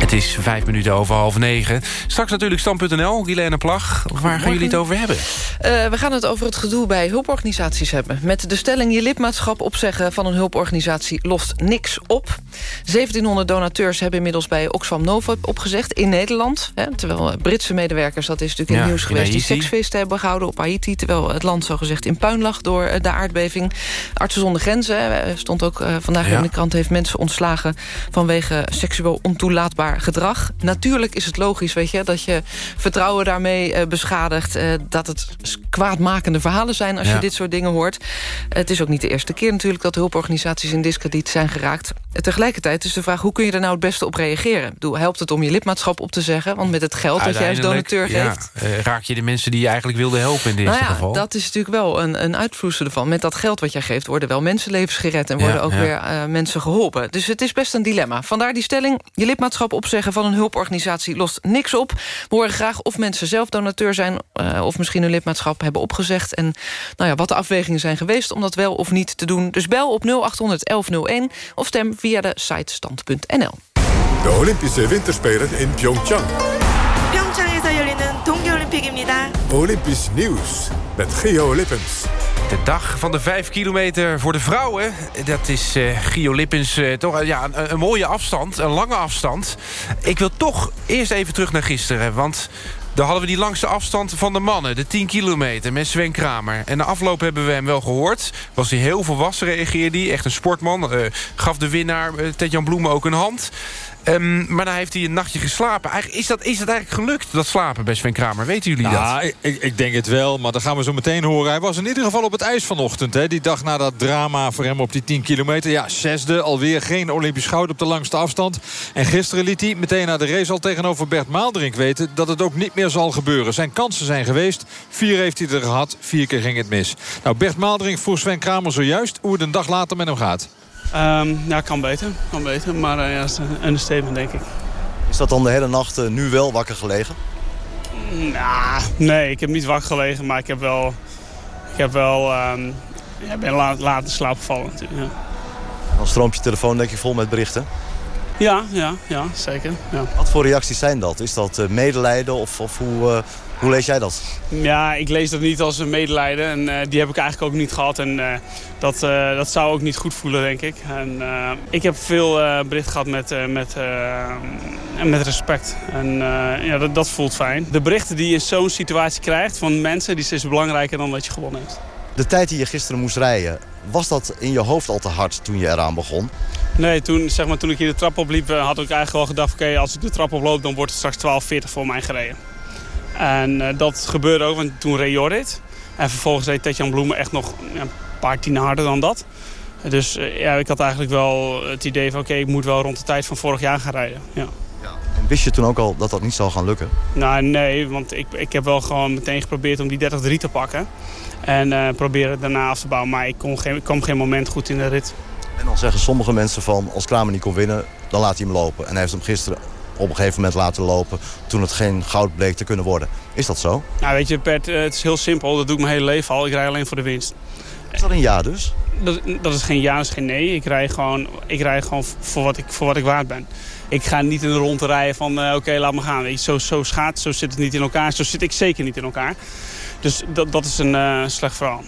Het is vijf minuten over half negen. Straks natuurlijk stand.nl, Guilaine Plag. Waar gaan jullie het over hebben? Uh, we gaan het over het gedoe bij hulporganisaties hebben. Met de stelling je lidmaatschap opzeggen van een hulporganisatie lost niks op. 1700 donateurs hebben inmiddels bij Oxfam Nova opgezegd in Nederland. Hè, terwijl Britse medewerkers, dat is natuurlijk in ja, nieuws geweest... die seksfeesten hebben gehouden op Haiti... terwijl het land zogezegd in puin lag door de aardbeving. Artsen zonder grenzen, stond ook uh, vandaag ja. in de krant... heeft mensen ontslagen vanwege seksueel ontoelaatbaar gedrag. Natuurlijk is het logisch, weet je, dat je vertrouwen daarmee uh, beschadigt. Uh, dat het kwaadmakende verhalen zijn als ja. je dit soort dingen hoort. het is ook niet de eerste keer natuurlijk dat hulporganisaties in discrediet zijn geraakt. tegelijkertijd is de vraag, hoe kun je er nou het beste op reageren? Bedoel, helpt het om je lidmaatschap op te zeggen? Want met het geld dat jij als donateur ja, geeft... Uh, raak je de mensen die je eigenlijk wilde helpen in dit nou ja, geval? dat is natuurlijk wel een, een uitvloeisel ervan. Met dat geld wat jij geeft worden wel mensenlevens gered... en worden ja, ook weer uh, mensen geholpen. Dus het is best een dilemma. Vandaar die stelling, je lidmaatschap opzeggen van een hulporganisatie lost niks op. We horen graag of mensen zelf donateur zijn... Uh, of misschien hun lidmaatschap hebben opgezegd. En nou ja, wat de afwegingen zijn geweest om dat wel of niet te doen. Dus bel op 0800 1101 of stem via de site stand.nl. De Olympische Winterspelen in Pyeongchang. 평창에서 열리는 동계올림픽입니다. Olympisch nieuws met Geo Lippens. De dag van de vijf kilometer voor de vrouwen. Dat is uh, Gio Lippens uh, toch ja, een, mooie afstand, een lange afstand. Ik wil toch eerst even terug naar gisteren. Want daar hadden we die langste afstand van de mannen. De 10 kilometer met Sven Kramer. En na afloop hebben we hem wel gehoord. Was hij heel volwassen, reageerde hij. Echt een sportman. Gaf de winnaar, Ted-Jan Bloemen, ook een hand. Um, maar dan heeft hij een nachtje geslapen. Eigenlijk, is, dat, is dat eigenlijk gelukt, dat slapen bij Sven Kramer? Weten jullie ja, dat? Ik, ik denk het wel, maar dat gaan we zo meteen horen. Hij was in ieder geval op het ijs vanochtend. Hè. Die dag na dat drama voor hem op die 10 kilometer. Ja, zesde, alweer geen Olympisch goud op de langste afstand. En gisteren liet hij meteen na de race al tegenover Bert Maalderink weten... dat het ook niet meer zal gebeuren. Zijn kansen zijn geweest. Vier heeft hij er gehad, vier keer ging het mis. Nou, Bert Maalderink vroeg Sven Kramer zojuist hoe het een dag later met hem gaat. Um, ja, kan beter. Kan beter. Maar uh, ja, dat is een understatement, denk ik. Is dat dan de hele nacht uh, nu wel wakker gelegen? Nah, nee, ik heb niet wakker gelegen. Maar ik heb wel... Ik heb wel... Um, ja, ben la laten slapen vallen natuurlijk. Ja. Dan stroomt je telefoon denk ik vol met berichten? Ja, ja, ja zeker. Ja. Wat voor reacties zijn dat? Is dat uh, medelijden of, of hoe... Hoe lees jij dat? Ja, ik lees dat niet als een medelijden. En uh, die heb ik eigenlijk ook niet gehad. En uh, dat, uh, dat zou ook niet goed voelen, denk ik. En ik heb veel bericht gehad met, met, met respect. En ja, dat, dat voelt fijn. De berichten die je in zo'n situatie krijgt van mensen... die is belangrijker dan dat je gewonnen hebt. De tijd die je gisteren moest rijden... was dat in je hoofd al te hard toen je eraan begon? Nee, toen, zeg maar, toen ik hier de trap opliep eh, had ik eigenlijk wel gedacht... oké, als ik de trap oploop dan wordt het straks 12.40 voor mij gereden. En uh, dat gebeurde ook, want toen reed Jorrit. En vervolgens reed Tetjan Bloemen echt nog ja, een paar tien harder dan dat. Dus uh, ja, ik had eigenlijk wel het idee van... oké, ik moet wel rond de tijd van vorig jaar gaan rijden. Ja. En wist je toen ook al dat dat niet zou gaan lukken? Nou, nee, want ik, ik heb wel gewoon meteen geprobeerd om die 30-3 te pakken. En uh, proberen daarna af te bouwen. Maar ik, kon geen, ik kwam geen moment goed in de rit. En dan zeggen sommige mensen van, als Kramer niet kon winnen, dan laat hij hem lopen. En hij heeft hem gisteren op een gegeven moment laten lopen... toen het geen goud bleek te kunnen worden. Is dat zo? Nou, weet je, Bert, het is heel simpel. Dat doe ik mijn hele leven al. Ik rij alleen voor de winst. Is dat een ja dus? Dat, dat is geen ja, dat is geen nee. Ik rij gewoon, ik rij gewoon voor, wat ik, voor wat ik waard ben. Ik ga niet in de rond rijden van, uh, oké, okay, laat me gaan. Weet je, zo, zo schaat, zo zit het niet in elkaar. Zo zit ik zeker niet in elkaar. Dus dat, dat is een uh, slecht verhaal.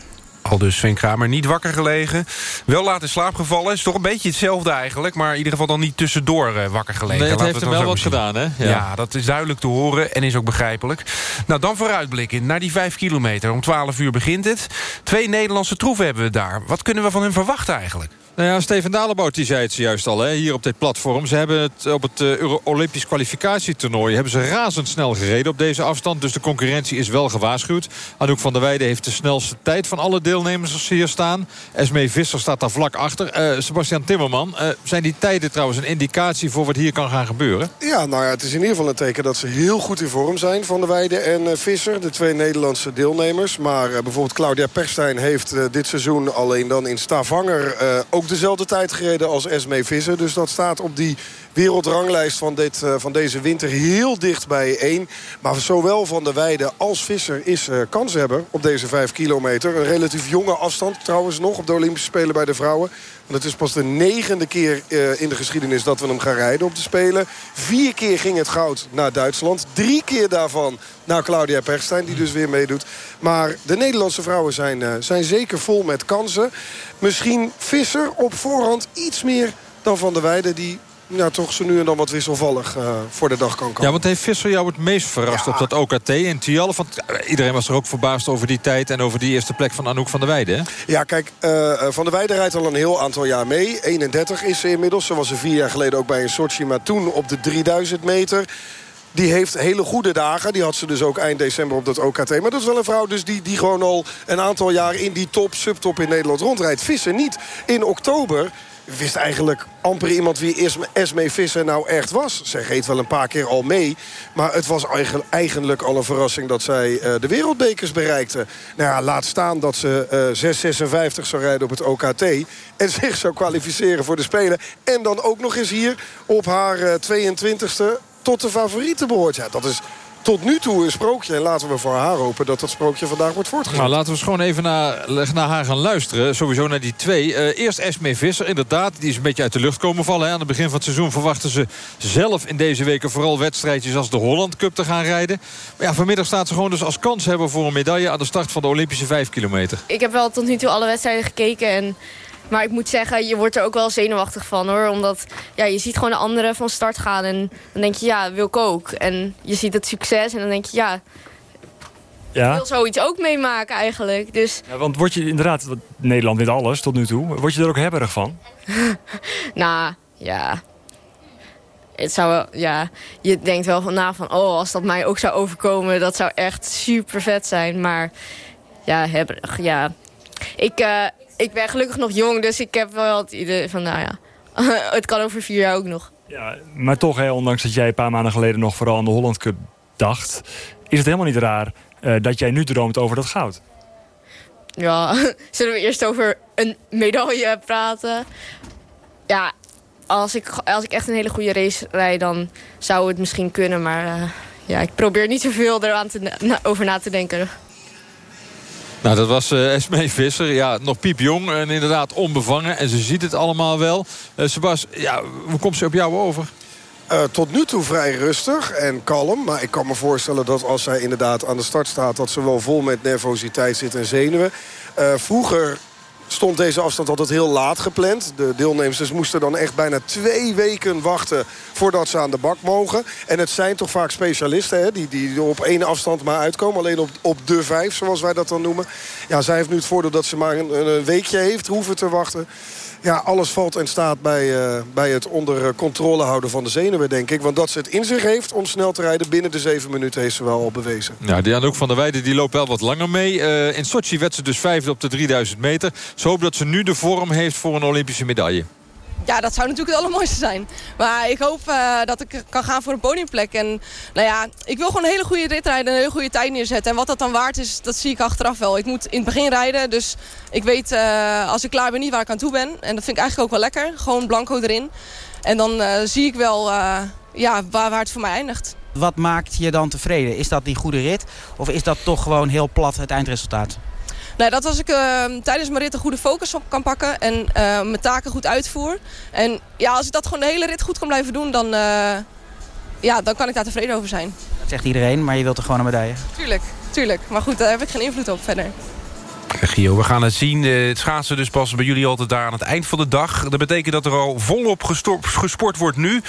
Al dus Sven Kramer niet wakker gelegen. Wel laat in slaap gevallen. Is toch een beetje hetzelfde eigenlijk. Maar in ieder geval dan niet tussendoor uh, wakker gelegen. Nee, het Laten heeft we hem wel wat gedaan, hè? Ja. ja. dat is duidelijk te horen en is ook begrijpelijk. Nou, dan vooruitblikken naar die vijf kilometer. Om 12 uur begint het. Twee Nederlandse troeven hebben we daar. Wat kunnen we van hen verwachten eigenlijk? Nou ja, Steven Dalebout die zei het zojuist al, hè, hier op dit platform. Ze hebben het op het uh, Olympisch kwalificatietoernooi... hebben ze razendsnel gereden op deze afstand. Dus de concurrentie is wel gewaarschuwd. Anouk van der Weijden heeft de snelste tijd van alle deelnemers hier staan. Esmee Visser staat daar vlak achter. Uh, Sebastian Timmerman, uh, zijn die tijden trouwens een indicatie... voor wat hier kan gaan gebeuren? Ja, nou ja, het is in ieder geval een teken dat ze heel goed in vorm zijn... Van der Weijden en Visser, de twee Nederlandse deelnemers. Maar bijvoorbeeld Claudia Perstijn heeft dit seizoen alleen dan in Stavanger... ook ook dezelfde tijd gereden als Esmee Visser. Dus dat staat op die wereldranglijst van, dit, uh, van deze winter heel dicht bij één. Maar zowel Van der Weide als Visser is uh, kans hebben op deze vijf kilometer. Een relatief jonge afstand trouwens nog op de Olympische Spelen bij de vrouwen. Want het is pas de negende keer uh, in de geschiedenis dat we hem gaan rijden op de Spelen. Vier keer ging het goud naar Duitsland. Drie keer daarvan naar Claudia Perstijn, die dus weer meedoet. Maar de Nederlandse vrouwen zijn, zijn zeker vol met kansen. Misschien Visser op voorhand iets meer dan Van der Weide... die ja, toch zo nu en dan wat wisselvallig uh, voor de dag kan komen. Ja, want heeft Visser jou het meest verrast ja. op dat OKT in Tialf? Want iedereen was er ook verbaasd over die tijd... en over die eerste plek van Anouk van der Weijden. Hè? Ja, kijk, uh, Van der Weijden rijdt al een heel aantal jaar mee. 31 is ze inmiddels. Ze was er vier jaar geleden ook bij een Sochi. Maar toen op de 3000 meter... Die heeft hele goede dagen. Die had ze dus ook eind december op dat OKT. Maar dat is wel een vrouw dus die, die gewoon al een aantal jaar in die top, subtop in Nederland rondrijdt. Vissen niet. In oktober wist eigenlijk amper iemand wie Esme Visser nou echt was. Ze reed wel een paar keer al mee. Maar het was eigenlijk al een verrassing dat zij uh, de wereldbekers bereikte. Nou ja, laat staan dat ze uh, 6,56 zou rijden op het OKT. En zich zou kwalificeren voor de Spelen. En dan ook nog eens hier op haar uh, 22e tot de favorieten behoort. Dat is tot nu toe een sprookje. En laten we voor haar hopen dat dat sprookje vandaag wordt voortgezet. Nou, laten we eens gewoon even naar, naar haar gaan luisteren. Sowieso naar die twee. Uh, eerst Esme Visser, inderdaad. Die is een beetje uit de lucht komen vallen. Hè. Aan het begin van het seizoen verwachten ze zelf in deze weken... vooral wedstrijdjes als de Holland Cup te gaan rijden. Maar ja, vanmiddag staat ze gewoon dus als kans hebben voor een medaille... aan de start van de Olympische 5 kilometer. Ik heb wel tot nu toe alle wedstrijden gekeken... en maar ik moet zeggen, je wordt er ook wel zenuwachtig van hoor. Omdat ja, je ziet gewoon de anderen van start gaan. En dan denk je, ja, wil ik ook. En je ziet het succes en dan denk je, ja... Ja. Ik wil zoiets ook meemaken eigenlijk. Dus... Ja, want word je inderdaad, Nederland wint alles tot nu toe. Word je er ook hebberig van? nou, ja. Het zou wel, ja. Je denkt wel van na van, oh, als dat mij ook zou overkomen, dat zou echt super vet zijn. Maar ja, hebberig, ja. Ik, uh, ik ben gelukkig nog jong, dus ik heb wel het idee van, nou ja, het kan over vier jaar ook nog. Ja, maar toch, hè, ondanks dat jij een paar maanden geleden nog vooral aan de Holland Cup dacht... is het helemaal niet raar uh, dat jij nu droomt over dat goud. Ja, zullen we eerst over een medaille praten? Ja, als ik, als ik echt een hele goede race rijd, dan zou het misschien kunnen. Maar uh, ja, ik probeer niet zoveel eraan te, na, over na te denken. Nou, dat was uh, Visser. Ja, nog piepjong en inderdaad onbevangen. En ze ziet het allemaal wel. Uh, Sebas, ja, hoe komt ze op jou over? Uh, tot nu toe vrij rustig en kalm. Maar ik kan me voorstellen dat als zij inderdaad aan de start staat... dat ze wel vol met nervositeit zit en zenuwen. Vroeger stond deze afstand altijd heel laat gepland. De deelnemers moesten dan echt bijna twee weken wachten... voordat ze aan de bak mogen. En het zijn toch vaak specialisten hè, die, die op één afstand maar uitkomen. Alleen op, op de vijf, zoals wij dat dan noemen. Ja, zij heeft nu het voordeel dat ze maar een, een weekje heeft hoeven te wachten. Ja, alles valt en staat bij, uh, bij het onder controle houden van de zenuwen, denk ik. Want dat ze het in zich heeft om snel te rijden binnen de zeven minuten... heeft ze wel al bewezen. Ja, Diana van der Weijden die loopt wel wat langer mee. Uh, in Sochi werd ze dus vijfde op de 3000 meter. Ze hoopt dat ze nu de vorm heeft voor een Olympische medaille. Ja, dat zou natuurlijk het allermooiste zijn. Maar ik hoop uh, dat ik kan gaan voor een podiumplek. En nou ja, ik wil gewoon een hele goede rit rijden en een hele goede tijd neerzetten. En wat dat dan waard is, dat zie ik achteraf wel. Ik moet in het begin rijden, dus ik weet uh, als ik klaar ben niet waar ik aan toe ben. En dat vind ik eigenlijk ook wel lekker. Gewoon blanco erin. En dan uh, zie ik wel ja, waar, waar het voor mij eindigt. Wat maakt je dan tevreden? Is dat die goede rit? Of is dat toch gewoon heel plat het eindresultaat? Nou, dat als ik uh, tijdens mijn rit een goede focus op kan pakken en uh, mijn taken goed uitvoer. En ja, als ik dat gewoon de hele rit goed kan blijven doen, dan, uh, ja, dan kan ik daar tevreden over zijn. Dat zegt iedereen, maar je wilt er gewoon een medaille? Tuurlijk, tuurlijk. Maar goed, daar heb ik geen invloed op verder. Gio, we gaan het zien. Het schaatsen dus pas bij jullie altijd daar aan het eind van de dag. Dat betekent dat er al volop gesport wordt nu.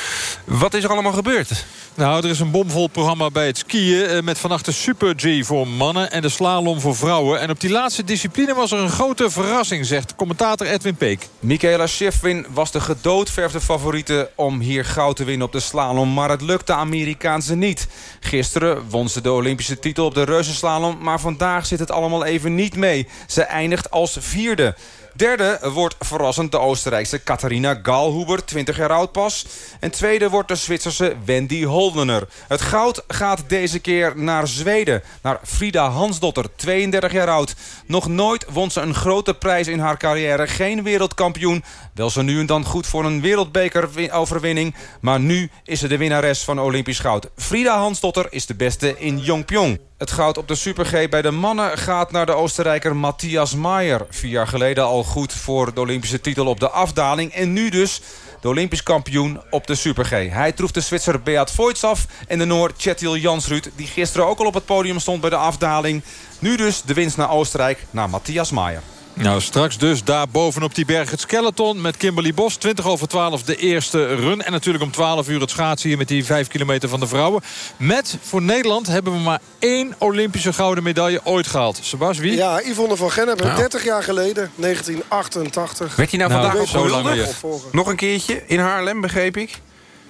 Wat is er allemaal gebeurd? Nou, er is een bomvol programma bij het skiën... met vannacht de Super G voor mannen en de slalom voor vrouwen. En op die laatste discipline was er een grote verrassing... zegt commentator Edwin Peek. Michaela Schifrin was de gedoodverfde favoriete... om hier goud te winnen op de slalom. Maar het lukte de Amerikaanse niet. Gisteren won ze de Olympische titel op de reuzenslalom... maar vandaag zit het allemaal even niet mee. Ze eindigt als vierde. Derde wordt verrassend de Oostenrijkse Katharina Galhuber, 20 jaar oud pas. En tweede wordt de Zwitserse Wendy Holdener. Het goud gaat deze keer naar Zweden, naar Frida Hansdotter, 32 jaar oud. Nog nooit won ze een grote prijs in haar carrière, geen wereldkampioen. Wel ze nu en dan goed voor een wereldbekeroverwinning, maar nu is ze de winnares van Olympisch goud. Frida Hansdotter is de beste in Jongpyong. Het goud op de Super G bij de mannen gaat naar de Oostenrijker Matthias Maier. Vier jaar geleden al goed voor de Olympische titel op de afdaling. En nu dus de Olympisch kampioen op de Super G. Hij troef de Zwitser Beat Voits af en de Noor Kjetil Jansrud... die gisteren ook al op het podium stond bij de afdaling. Nu dus de winst naar Oostenrijk, naar Matthias Maier. Nou, straks dus daar bovenop die berg het skeleton met Kimberly Bos. 20 over 12 de eerste run. En natuurlijk om 12 uur het schaatsen hier met die 5 kilometer van de vrouwen. Met, voor Nederland hebben we maar één Olympische gouden medaille ooit gehaald. Sebas, wie? Ja, Yvonne van Gennep. Nou. 30 jaar geleden, 1988. Werd hij nou, nou vandaag zo lang Nog een keertje in Haarlem, begreep ik?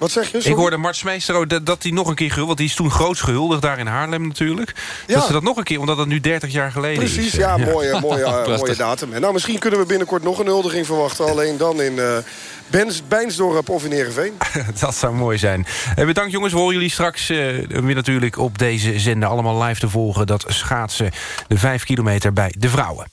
Wat zeg je? Ik hoorde Mart Smeester dat, dat hij nog een keer gehuldigd... want die is toen groots gehuldigd daar in Haarlem natuurlijk. Ja. Dat ze dat nog een keer, omdat dat nu 30 jaar geleden Precies, is. Precies, ja, ja, mooie, mooie, uh, mooie datum. Nou, misschien kunnen we binnenkort nog een huldiging verwachten. Alleen dan in uh, Bens, Bijnsdorp of in Heerenveen. dat zou mooi zijn. Uh, bedankt jongens, we horen jullie straks weer natuurlijk op deze zender... allemaal live te volgen dat schaatsen de 5 kilometer bij de vrouwen.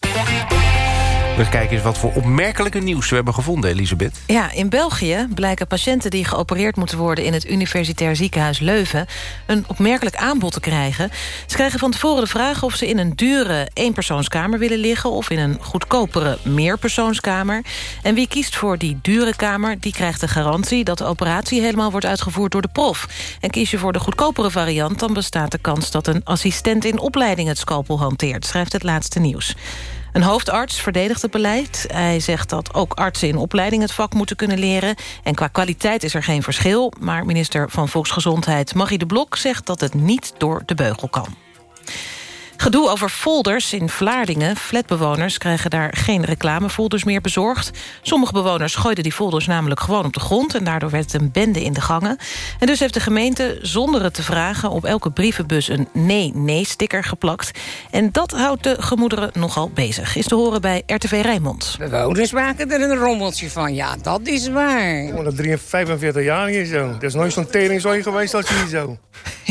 We kijken eens wat voor opmerkelijke nieuws we hebben gevonden, Elisabeth. Ja, in België blijken patiënten die geopereerd moeten worden... in het Universitair Ziekenhuis Leuven een opmerkelijk aanbod te krijgen. Ze krijgen van tevoren de vraag of ze in een dure eenpersoonskamer willen liggen... of in een goedkopere meerpersoonskamer. En wie kiest voor die dure kamer, die krijgt de garantie... dat de operatie helemaal wordt uitgevoerd door de prof. En kies je voor de goedkopere variant... dan bestaat de kans dat een assistent in opleiding het scalpel hanteert... schrijft het laatste nieuws. Een hoofdarts verdedigt het beleid. Hij zegt dat ook artsen in opleiding het vak moeten kunnen leren. En qua kwaliteit is er geen verschil. Maar minister van Volksgezondheid Magie de Blok zegt dat het niet door de beugel kan. Gedoe over folders in Vlaardingen. Flatbewoners krijgen daar geen reclamefolders meer bezorgd. Sommige bewoners gooiden die folders namelijk gewoon op de grond... en daardoor werd het een bende in de gangen. En dus heeft de gemeente, zonder het te vragen... op elke brievenbus een nee-nee-sticker geplakt. En dat houdt de gemoederen nogal bezig. Is te horen bij RTV Rijnmond. Bewoners maken er een rommeltje van. Ja, dat is waar. Ik al 45 jaar hier zo. Er is nooit zo'n teringzooi geweest als hier zo.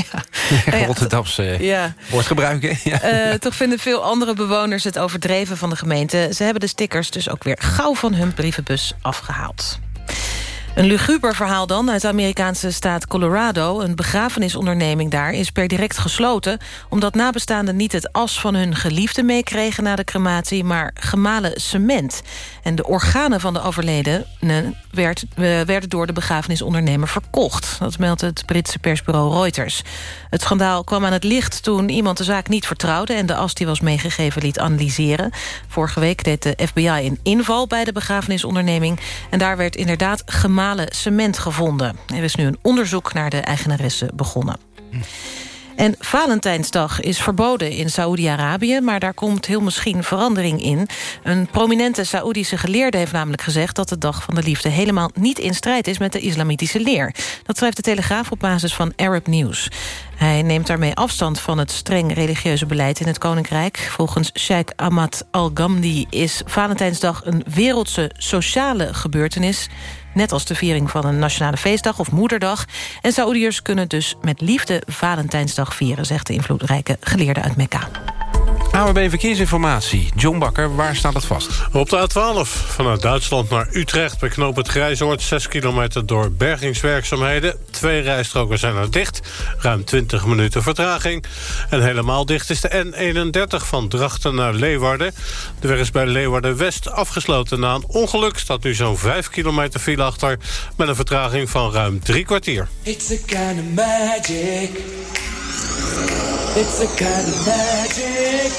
ja. Rotterdamse ja. woordgebruiken. Ja. Uh, toch vinden veel andere bewoners het overdreven van de gemeente. Ze hebben de stickers dus ook weer gauw van hun brievenbus afgehaald. Een luguber verhaal dan uit de Amerikaanse staat Colorado. Een begrafenisonderneming daar is per direct gesloten... omdat nabestaanden niet het as van hun geliefde meekregen na de crematie... maar gemalen cement. En de organen van de overledene werd, uh, werden door de begrafenisondernemer verkocht. Dat meldt het Britse persbureau Reuters. Het schandaal kwam aan het licht toen iemand de zaak niet vertrouwde... en de as die was meegegeven liet analyseren. Vorige week deed de FBI een inval bij de begrafenisonderneming... en daar werd inderdaad gemalen cement gevonden. Er is nu een onderzoek naar de eigenaresse begonnen. En Valentijnsdag is verboden in Saoedi-Arabië... maar daar komt heel misschien verandering in. Een prominente Saoedische geleerde heeft namelijk gezegd... dat de dag van de liefde helemaal niet in strijd is met de islamitische leer. Dat schrijft de Telegraaf op basis van Arab News. Hij neemt daarmee afstand van het streng religieuze beleid in het Koninkrijk. Volgens Sheikh Ahmad Al-Ghamdi is Valentijnsdag een wereldse sociale gebeurtenis. Net als de viering van een nationale feestdag of moederdag. En Saoediërs kunnen dus met liefde Valentijnsdag vieren... zegt de invloedrijke geleerde uit Mekka. AWB Verkeersinformatie. John Bakker, waar staat het vast? Op de A12 vanuit Duitsland naar Utrecht... bij knoop het Grijzoord 6 kilometer door bergingswerkzaamheden. Twee rijstroken zijn er dicht. Ruim 20 minuten vertraging. En helemaal dicht is de N31 van Drachten naar Leeuwarden. De weg is bij Leeuwarden-West afgesloten na een ongeluk. Staat nu zo'n 5 kilometer file achter... met een vertraging van ruim drie kwartier. It's a kind of magic. It's a kind of magic.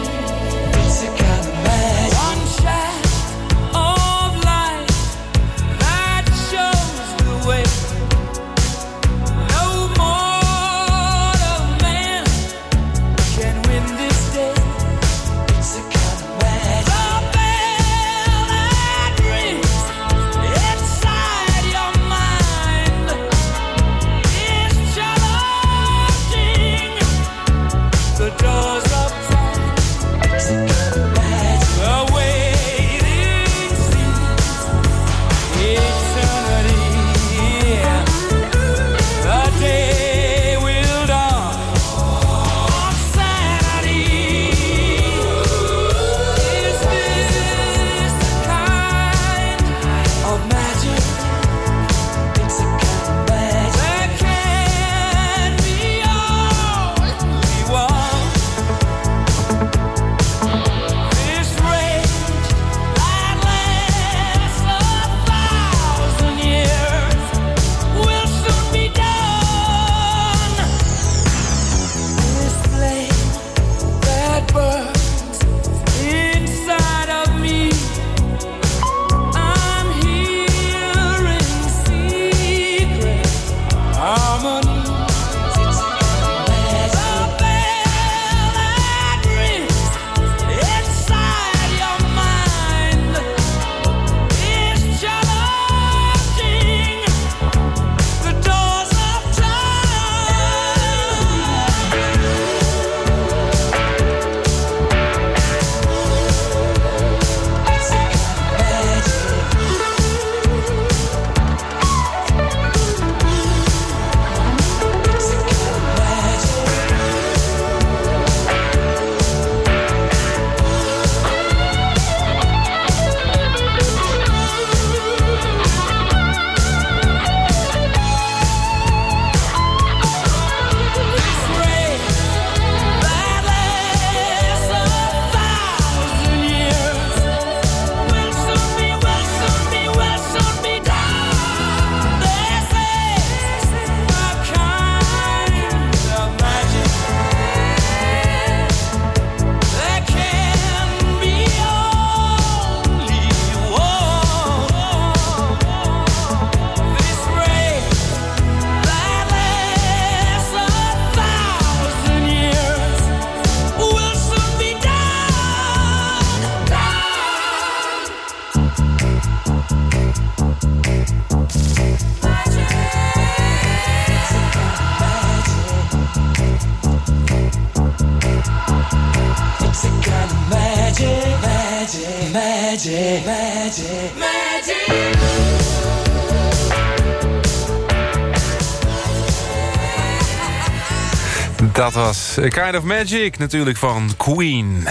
A Kind of Magic, natuurlijk van Queen.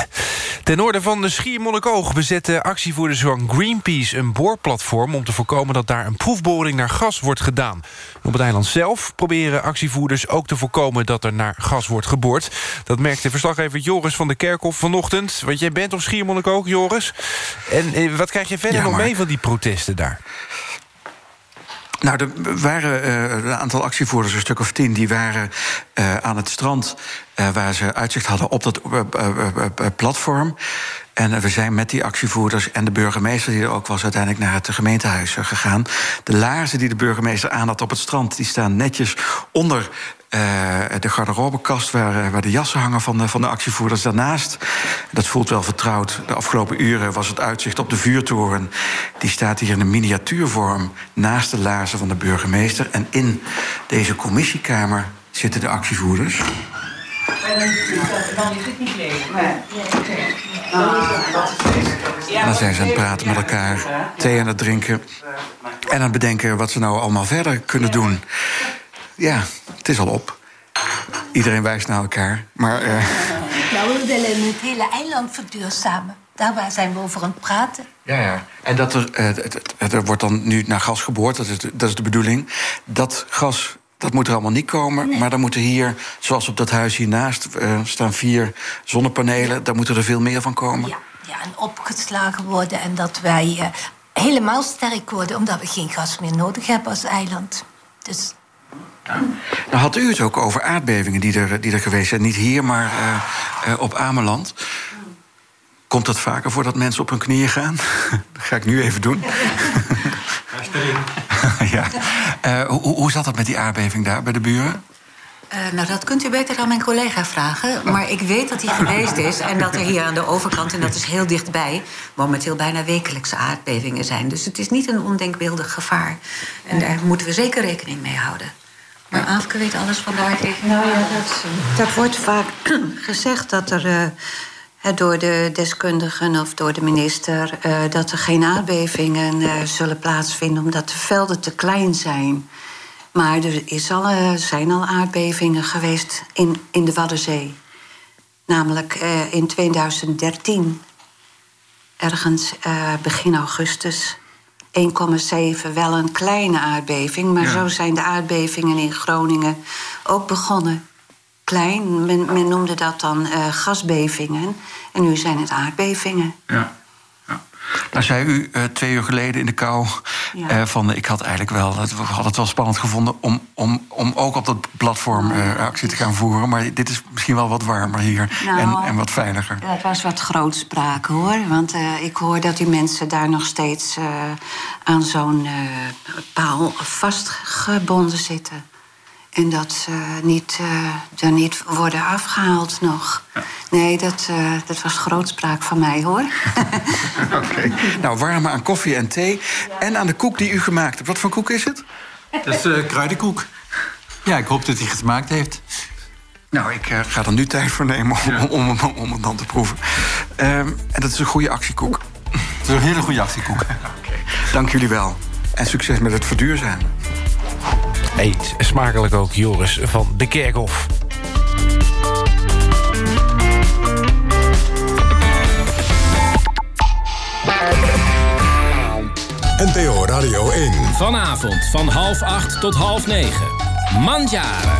Ten noorden van de Schiermonnikoog bezetten actievoerders van Greenpeace... een boorplatform om te voorkomen dat daar een proefboring naar gas wordt gedaan. Op het eiland zelf proberen actievoerders ook te voorkomen... dat er naar gas wordt geboord. Dat merkte verslaggever Joris van de Kerkhof vanochtend. Want jij bent op Schiermonnikoog, Joris. En eh, wat krijg je verder Ja, nog mee van die protesten daar? Nou, er waren uh, een aantal actievoerders, een stuk of tien... die waren uh, aan het strand uh, waar ze uitzicht hadden op dat platform. En we zijn met die actievoerders en de burgemeester die er ook was... uiteindelijk naar het gemeentehuis gegaan. De laarzen die de burgemeester aan had op het strand... die staan netjes onder uh, de garderobekast waar, waar de jassen hangen van de, van de actievoerders. Daarnaast, dat voelt wel vertrouwd, de afgelopen uren was het uitzicht op de vuurtoren. Die staat hier in een miniatuurvorm naast de laarzen van de burgemeester. En in deze commissiekamer zitten de actievoerders. Dan is het niet En dan zijn ze aan het praten met elkaar, thee aan het drinken... en aan het bedenken wat ze nou allemaal verder kunnen doen. Ja, het is al op. Iedereen wijst naar elkaar, maar... Uh... Nou, we willen het hele eiland verduurzamen. Daar zijn we over aan het praten. Ja, ja. En dat er, uh, er wordt dan nu naar gas geboord, dat is, dat is de bedoeling. Dat gas dat moet er allemaal niet komen. Nee. Maar dan moeten hier, zoals op dat huis hiernaast, uh, staan vier zonnepanelen. Daar moeten er veel meer van komen. Ja, ja en opgeslagen worden. En dat wij uh, helemaal sterk worden, omdat we geen gas meer nodig hebben als eiland. Dus. Nou had u het ook over aardbevingen die er, die er geweest zijn. Niet hier, maar uh, op Ameland. Komt dat vaker voor dat mensen op hun knieën gaan? dat ga ik nu even doen. ja. Uh, hoe, hoe zat dat met die aardbeving daar bij de buren? Uh, nou, dat kunt u beter aan mijn collega vragen. Maar ik weet dat hij geweest is en dat er hier aan de overkant... en dat is heel dichtbij, momenteel bijna wekelijkse aardbevingen zijn. Dus het is niet een ondenkbeeldig gevaar. En daar moeten we zeker rekening mee houden. Maar Afke weet alles van de. Nou ja, dat, dat wordt vaak gezegd dat er... Uh, door de deskundigen of door de minister... Uh, dat er geen aardbevingen uh, zullen plaatsvinden... omdat de velden te klein zijn. Maar er is al, zijn al aardbevingen geweest in, in de Waddenzee. Namelijk in 2013. Ergens begin augustus. 1,7, wel een kleine aardbeving. Maar ja. zo zijn de aardbevingen in Groningen ook begonnen klein. Men, men noemde dat dan uh, gasbevingen. En nu zijn het aardbevingen. Ja. Nou zei u uh, twee uur geleden in de kou... Ja. Uh, van ik had eigenlijk wel, we hadden het wel spannend gevonden... om, om, om ook op dat platform actie te gaan voeren. Maar dit is misschien wel wat warmer hier nou, en, en wat veiliger. Het was wat grootspraak hoor. Want ik hoor dat die mensen daar nog steeds aan zo'n paal vastgebonden zitten. En dat ze niet, uh, er niet worden afgehaald nog. Ja. Nee, dat, uh, dat was grootspraak van mij, hoor. Oké. Okay. Nou, warme aan koffie en thee. En aan de koek die u gemaakt hebt. Wat voor koek is het? Dat is uh, kruidenkoek. Ja, ik hoop dat hij het gemaakt heeft. Nou, ik ga er nu tijd voor nemen om, ja. om, om, om het dan te proeven. Um, en dat is een goede actiekoek. Het is een hele goede actiekoek. okay. Dank jullie wel. En succes met het verduurzamen. Eet smakelijk ook Joris van de Kerkhof. NPO Radio 1. Vanavond van half acht tot half negen. Mandjaren.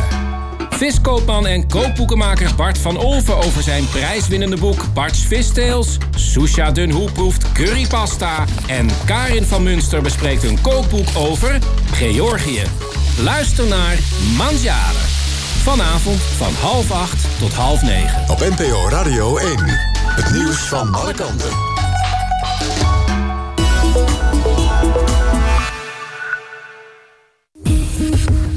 Viskoopman en kookboekenmaker Bart van Olven over zijn prijswinnende boek Bart's Vistales. Susha Dunhoe proeft currypasta. En Karin van Munster bespreekt een kookboek over Georgië. Luister naar Mandjaren. Vanavond van half acht tot half negen. Op NPO Radio 1. Het nieuws van alle kanten.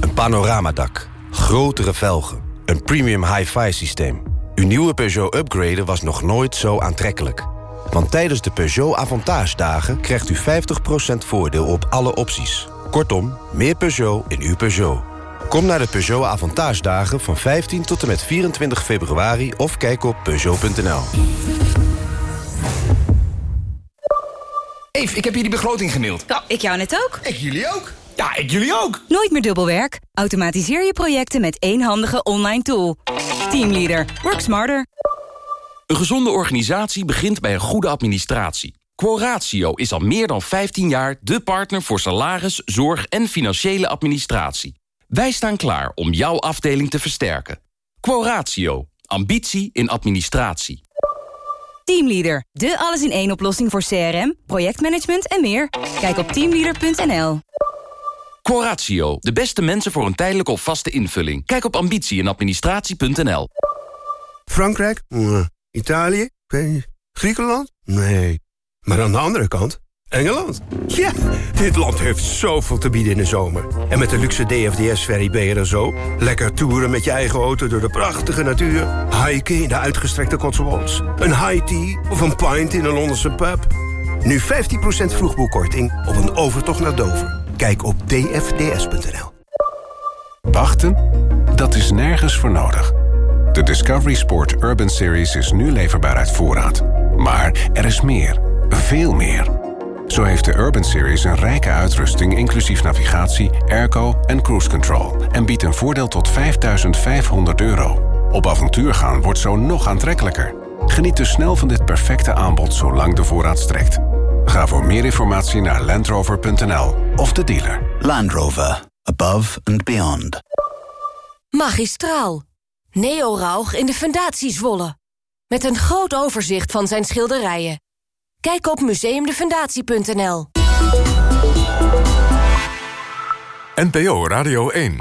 Een panoramadak. Grotere velgen. Een premium hi-fi systeem. Uw nieuwe Peugeot upgraden was nog nooit zo aantrekkelijk. Want tijdens de Peugeot Avantage dagen krijgt u 50% voordeel op alle opties. Kortom, meer Peugeot in uw Peugeot. Kom naar de Peugeot Avantage dagen van 15 tot en met 24 februari... of kijk op Peugeot.nl. Eve, ik heb die begroting gemaild. Oh, ik jou net ook. Ik jullie ook. Ja, ik jullie ook. Nooit meer dubbelwerk. Automatiseer je projecten met één handige online tool. Teamleader. Work smarter. Een gezonde organisatie begint bij een goede administratie. Quoratio is al meer dan 15 jaar de partner voor salaris, zorg en financiële administratie. Wij staan klaar om jouw afdeling te versterken. Quoratio. Ambitie in administratie. Teamleader. De alles-in-één oplossing voor CRM, projectmanagement en meer. Kijk op teamleader.nl. Quoratio, de beste mensen voor een tijdelijke of vaste invulling. Kijk op ambitie en administratie.nl. Frankrijk? Italië? Griekenland? Nee. Maar aan de andere kant, Engeland. Ja, dit land heeft zoveel te bieden in de zomer. En met de luxe DFDS-ferry ben je er zo. Lekker toeren met je eigen auto door de prachtige natuur. Hiken in de uitgestrekte Cotswolds. Een high tea of een pint in een Londense pub. Nu 15% vroegboekkorting op een overtocht naar Dover. Kijk op dfds.nl. Wachten? Dat is nergens voor nodig. De Discovery Sport Urban Series is nu leverbaar uit voorraad. Maar er is meer. Veel meer. Zo heeft de Urban Series een rijke uitrusting... inclusief navigatie, airco en cruise control... en biedt een voordeel tot 5500 euro. Op avontuur gaan wordt zo nog aantrekkelijker. Geniet dus snel van dit perfecte aanbod zolang de voorraad strekt. Ga voor meer informatie naar landrover.nl of de dealer. Land Rover. Above and beyond. Magistraal. Neo Rauch in de Fundatie Zwolle. Met een groot overzicht van zijn schilderijen. Kijk op museumdefundatie.nl. NPO Radio 1